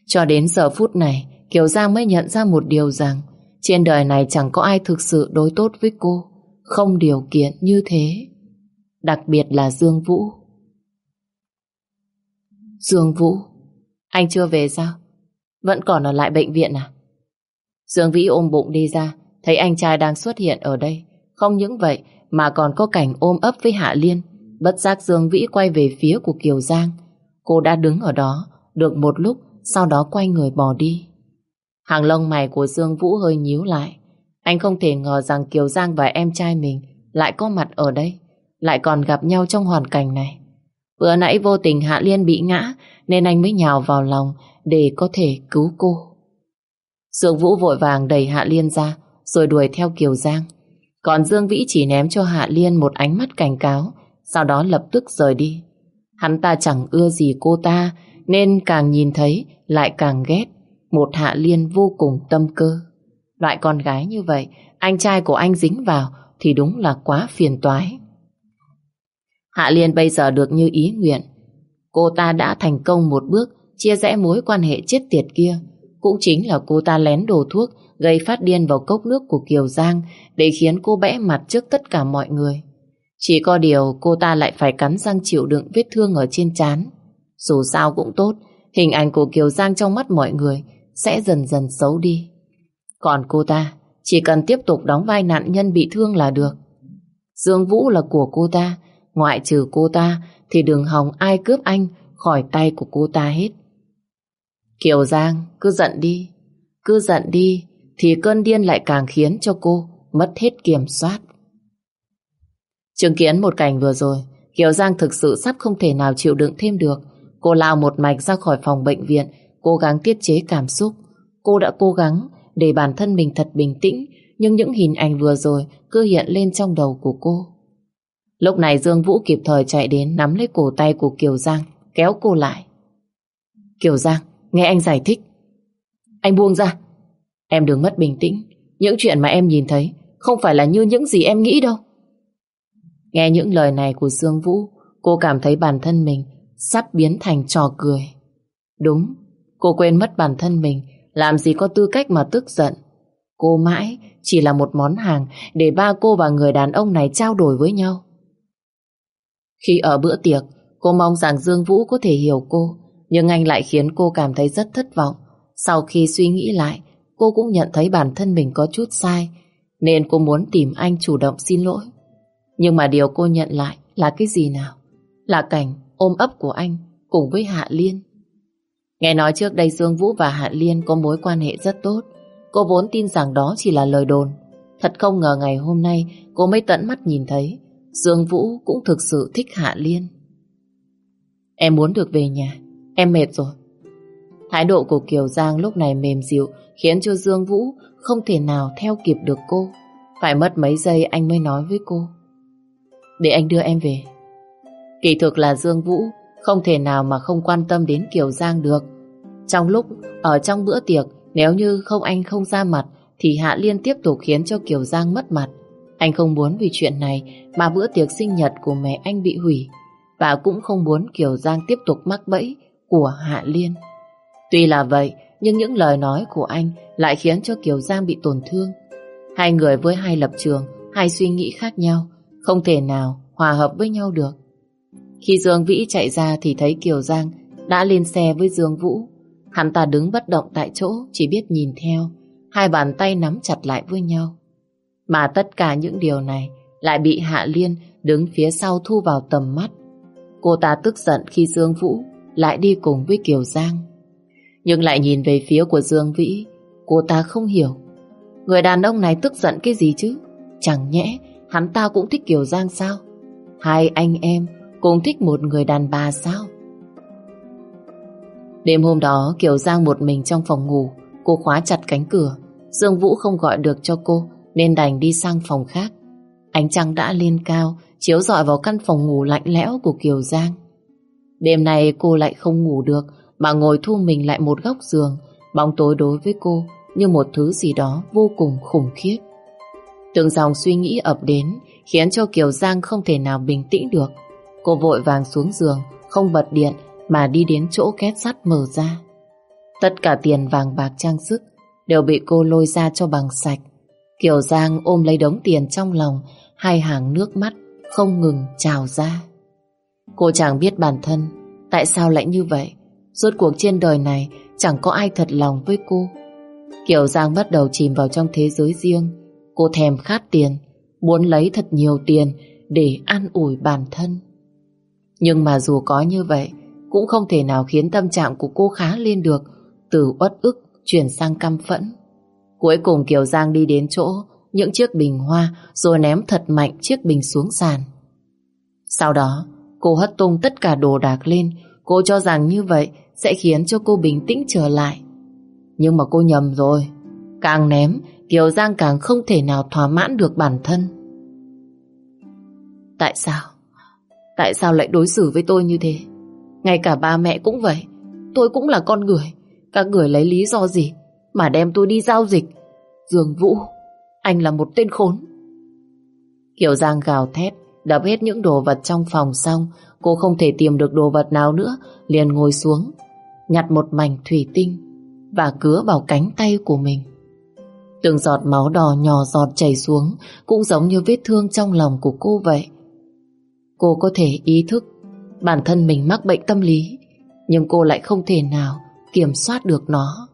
Cho đến giờ phút này, Kiều Giang mới nhận ra một điều rằng trên đời này chẳng có ai thực sự đối tốt với cô, không điều kiện như thế. Đặc biệt là Dương Vũ. Dương Vũ, anh chưa về sao? Vẫn còn ở lại bệnh viện à? Dương Vĩ ôm bụng đi ra, thấy anh trai đang xuất hiện ở đây. Không những vậy mà còn có cảnh ôm ấp với Hạ Liên. Bất giác Dương Vĩ quay về phía của Kiều Giang. Cô đã đứng ở đó được một lúc, sau đó quay người bỏ đi. Hàng lông mày của Dương Vũ hơi nhíu lại. Anh không thể ngờ rằng Kiều Giang và em trai mình lại có mặt ở đây, lại còn gặp nhau trong hoàn cảnh này. Vừa nãy vô tình Hạ Liên bị ngã nên anh mới nhào vào lòng để có thể cứu cô. Dương Vũ vội vàng đẩy Hạ Liên ra rồi đuổi theo Kiều Giang. Còn Dương Vĩ chỉ ném cho Hạ Liên một ánh mắt cảnh cáo sau đó lập tức rời đi. Hắn ta chẳng ưa gì cô ta nên càng nhìn thấy lại càng ghét một Hạ Liên vô cùng tâm cơ. Loại con gái như vậy, anh trai của anh dính vào thì đúng là quá phiền toái. Hạ Liên bây giờ được như ý nguyện. Cô ta đã thành công một bước chia rẽ mối quan hệ chết tiệt kia. Cũng chính là cô ta lén đổ thuốc gây phát điên vào cốc nước của Kiều Giang để khiến cô bẽ mặt trước tất cả mọi người. Chỉ có điều cô ta lại phải cắn răng chịu đựng vết thương ở trên trán. Dù sao cũng tốt, hình ảnh của Kiều Giang trong mắt mọi người sẽ dần dần xấu đi. Còn cô ta chỉ cần tiếp tục đóng vai nạn nhân bị thương là được. Dương Vũ là của cô ta, ngoại trừ cô ta thì đừng hòng ai cướp anh khỏi tay của cô ta hết. Kiều Giang cứ giận đi, cứ giận đi thì cơn điên lại càng khiến cho cô mất hết kiểm soát. Chứng kiến một cảnh vừa rồi, Kiều Giang thực sự sắp không thể nào chịu đựng thêm được. Cô lao một mạch ra khỏi phòng bệnh viện, cố gắng tiết chế cảm xúc. Cô đã cố gắng để bản thân mình thật bình tĩnh, nhưng những hình ảnh vừa rồi cứ hiện lên trong đầu của cô. Lúc này Dương Vũ kịp thời chạy đến nắm lấy cổ tay của Kiều Giang, kéo cô lại. Kiều Giang, nghe anh giải thích. Anh buông ra. Em đừng mất bình tĩnh. Những chuyện mà em nhìn thấy không phải là như những gì em nghĩ đâu. Nghe những lời này của Dương Vũ, cô cảm thấy bản thân mình sắp biến thành trò cười. Đúng, cô quên mất bản thân mình, làm gì có tư cách mà tức giận. Cô mãi chỉ là một món hàng để ba cô và người đàn ông này trao đổi với nhau. Khi ở bữa tiệc, cô mong rằng Dương Vũ có thể hiểu cô, nhưng anh lại khiến cô cảm thấy rất thất vọng. Sau khi suy nghĩ lại, cô cũng nhận thấy bản thân mình có chút sai, nên cô muốn tìm anh chủ động xin lỗi. Nhưng mà điều cô nhận lại là cái gì nào? Là cảnh ôm ấp của anh cùng với Hạ Liên. Nghe nói trước đây Dương Vũ và Hạ Liên có mối quan hệ rất tốt. Cô vốn tin rằng đó chỉ là lời đồn. Thật không ngờ ngày hôm nay cô mới tận mắt nhìn thấy, Dương Vũ cũng thực sự thích Hạ Liên. Em muốn được về nhà. Em mệt rồi. Thái độ của Kiều Giang lúc này mềm dịu, khiến cho Dương Vũ không thể nào theo kịp được cô. Phải mất mấy giây anh mới nói với cô. Để anh đưa em về. Kỳ thực là Dương Vũ không thể nào mà không quan tâm đến Kiều Giang được. Trong lúc ở trong bữa tiệc nếu như không anh không ra mặt thì Hạ Liên tiếp tục khiến cho Kiều Giang mất mặt. Anh không muốn vì chuyện này mà bữa tiệc sinh nhật của mẹ anh bị hủy và cũng không muốn Kiều Giang tiếp tục mắc bẫy của Hạ Liên. Tuy là vậy, nhưng những lời nói của anh lại khiến cho Kiều Giang bị tổn thương. Hai người với hai lập trường, hai suy nghĩ khác nhau, không thể nào hòa hợp với nhau được. Khi Dương Vĩ chạy ra thì thấy Kiều Giang đã lên xe với Dương Vũ. Hắn ta đứng bất động tại chỗ, chỉ biết nhìn theo, hai bàn tay nắm chặt lại với nhau. Mà tất cả những điều này lại bị Hạ Liên đứng phía sau thu vào tầm mắt. Cô ta tức giận khi Dương Vũ lại đi cùng với Kiều Giang. Nhưng lại nhìn về phía của Dương Vĩ, cô ta không hiểu. Người đàn ông này tức giận cái gì chứ? Chẳng nhẽ hắn ta cũng thích Kiều Giang sao? Hai anh em cũng thích một người đàn bà sao? Đêm hôm đó Kiều Giang một mình trong phòng ngủ, cô khóa chặt cánh cửa. Dương Vũ không gọi được cho cô nên đành đi sang phòng khác. Ánh trăng đã lên cao, chiếu rọi vào căn phòng ngủ lạnh lẽo của Kiều Giang. Đêm nay cô lại không ngủ được mà ngồi thu mình lại một góc giường, bóng tối đối với cô như một thứ gì đó vô cùng khủng khiếp. Từng dòng suy nghĩ ập đến khiến cho Kiều Giang không thể nào bình tĩnh được. Cô vội vàng xuống giường, không bật điện mà đi đến chỗ két sắt mở ra. Tất cả tiền vàng bạc trang sức đều bị cô lôi ra cho bằng sạch. Kiều Giang ôm lấy đống tiền trong lòng, hai hàng nước mắt không ngừng trào ra. Cô chẳng biết bản thân tại sao lại như vậy. Rốt cuộc trên đời này chẳng có ai thật lòng với cô. Kiều Giang bắt đầu chìm vào trong thế giới riêng. Cô thèm khát tiền, muốn lấy thật nhiều tiền để an ủi bản thân. Nhưng mà dù có như vậy, cũng không thể nào khiến tâm trạng của cô khá lên được, từ uất ức chuyển sang căm phẫn. Cuối cùng Kiều Giang đi đến chỗ những chiếc bình hoa rồi ném thật mạnh chiếc bình xuống sàn. Sau đó, cô hất tung tất cả đồ đạc lên, cô cho rằng như vậy sẽ khiến cho cô bình tĩnh trở lại. Nhưng mà cô nhầm rồi. Càng ném, Kiều Giang càng không thể nào thỏa mãn được bản thân. Tại sao? Tại sao lại đối xử với tôi như thế? Ngay cả ba mẹ cũng vậy. Tôi cũng là con người. Các người lấy lý do gì mà đem tôi đi giao dịch? Dương Vũ, anh là một tên khốn. Kiều Giang gào thét, đập hết những đồ vật trong phòng xong, cô không thể tìm được đồ vật nào nữa, liền ngồi xuống, nhặt một mảnh thủy tinh, và cứa vào cánh tay của mình. Từng giọt máu đỏ nhỏ giọt chảy xuống cũng giống như vết thương trong lòng của cô vậy. Cô có thể ý thức bản thân mình mắc bệnh tâm lý nhưng cô lại không thể nào kiểm soát được nó.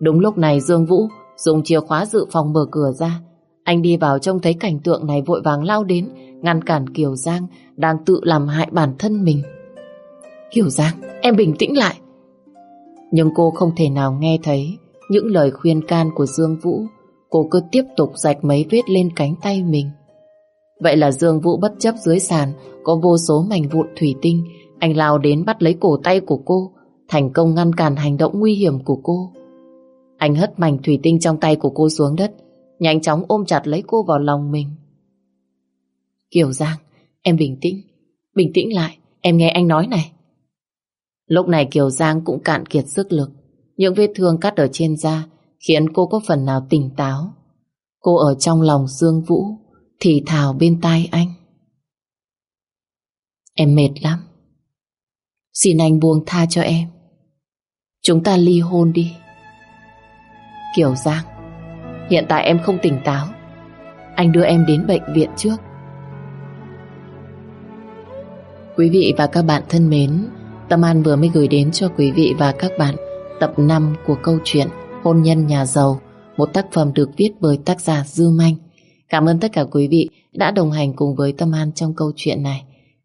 Đúng lúc này Dương Vũ dùng chìa khóa dự phòng mở cửa ra. Anh đi vào trông thấy cảnh tượng này vội vàng lao đến ngăn cản Kiều Giang đang tự làm hại bản thân mình. Kiều Giang, em bình tĩnh lại. Nhưng cô không thể nào nghe thấy những lời khuyên can của Dương Vũ. Cô cứ tiếp tục rạch mấy vết lên cánh tay mình. Vậy là Dương Vũ bất chấp dưới sàn có vô số mảnh vụn thủy tinh. Anh lao đến bắt lấy cổ tay của cô, thành công ngăn cản hành động nguy hiểm của cô. Anh hất mảnh thủy tinh trong tay của cô xuống đất, nhanh chóng ôm chặt lấy cô vào lòng mình. Kiều Giang, em bình tĩnh, bình tĩnh lại, em nghe anh nói này. Lúc này Kiều Giang cũng cạn kiệt sức lực, những vết thương cắt ở trên da khiến cô có phần nào tỉnh táo. Cô ở trong lòng Dương Vũ, thì thào bên tai anh. Em mệt lắm. Xin anh buông tha cho em. Chúng ta ly hôn đi. Kiều Giang, hiện tại em không tỉnh táo. Anh đưa em đến bệnh viện trước. Quý vị và các bạn thân mến, Tâm An vừa mới gửi đến cho quý vị và các bạn tập 5 của câu chuyện Hôn nhân nhà giàu, một tác phẩm được viết bởi tác giả Dư Manh. Cảm ơn tất cả quý vị đã đồng hành cùng với Tâm An trong câu chuyện này.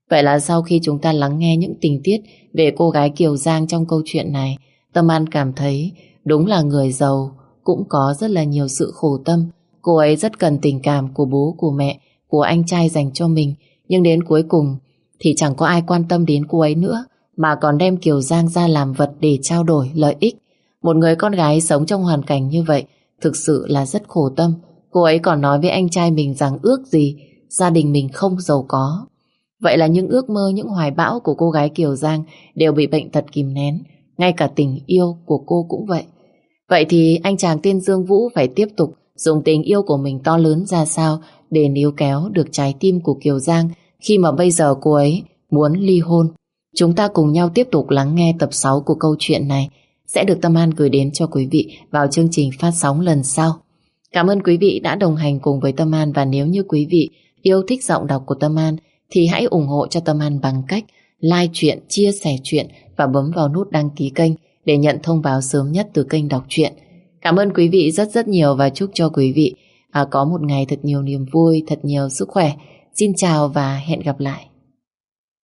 Vậy là sau khi chúng ta lắng nghe những tình tiết về cô gái Kiều Giang trong câu chuyện này, Tâm An cảm thấy đúng là người giàu cũng có rất là nhiều sự khổ tâm. Cô ấy rất cần tình cảm của bố, của mẹ, của anh trai dành cho mình. Nhưng đến cuối cùng thì chẳng có ai quan tâm đến cô ấy nữa mà còn đem Kiều Giang ra làm vật để trao đổi lợi ích. Một người con gái sống trong hoàn cảnh như vậy thực sự là rất khổ tâm. Cô ấy còn nói với anh trai mình rằng ước gì gia đình mình không giàu có. Vậy là những ước mơ, những hoài bão của cô gái Kiều Giang đều bị bệnh tật kìm nén. Ngay cả tình yêu của cô cũng vậy. Vậy thì anh chàng tên Dương Vũ phải tiếp tục dùng tình yêu của mình to lớn ra sao để níu kéo được trái tim của Kiều Giang khi mà bây giờ cô ấy muốn ly hôn. Chúng ta cùng nhau tiếp tục lắng nghe tập 6 của câu chuyện này sẽ được Tâm An gửi đến cho quý vị vào chương trình phát sóng lần sau. Cảm ơn quý vị đã đồng hành cùng với Tâm An và nếu như quý vị yêu thích giọng đọc của Tâm An thì hãy ủng hộ cho Tâm An bằng cách like chuyện, chia sẻ chuyện và bấm vào nút đăng ký kênh để nhận thông báo sớm nhất từ kênh đọc truyện. Cảm ơn quý vị rất rất nhiều và chúc cho quý vị à, có một ngày thật nhiều niềm vui, thật nhiều sức khỏe. Xin chào và hẹn gặp lại.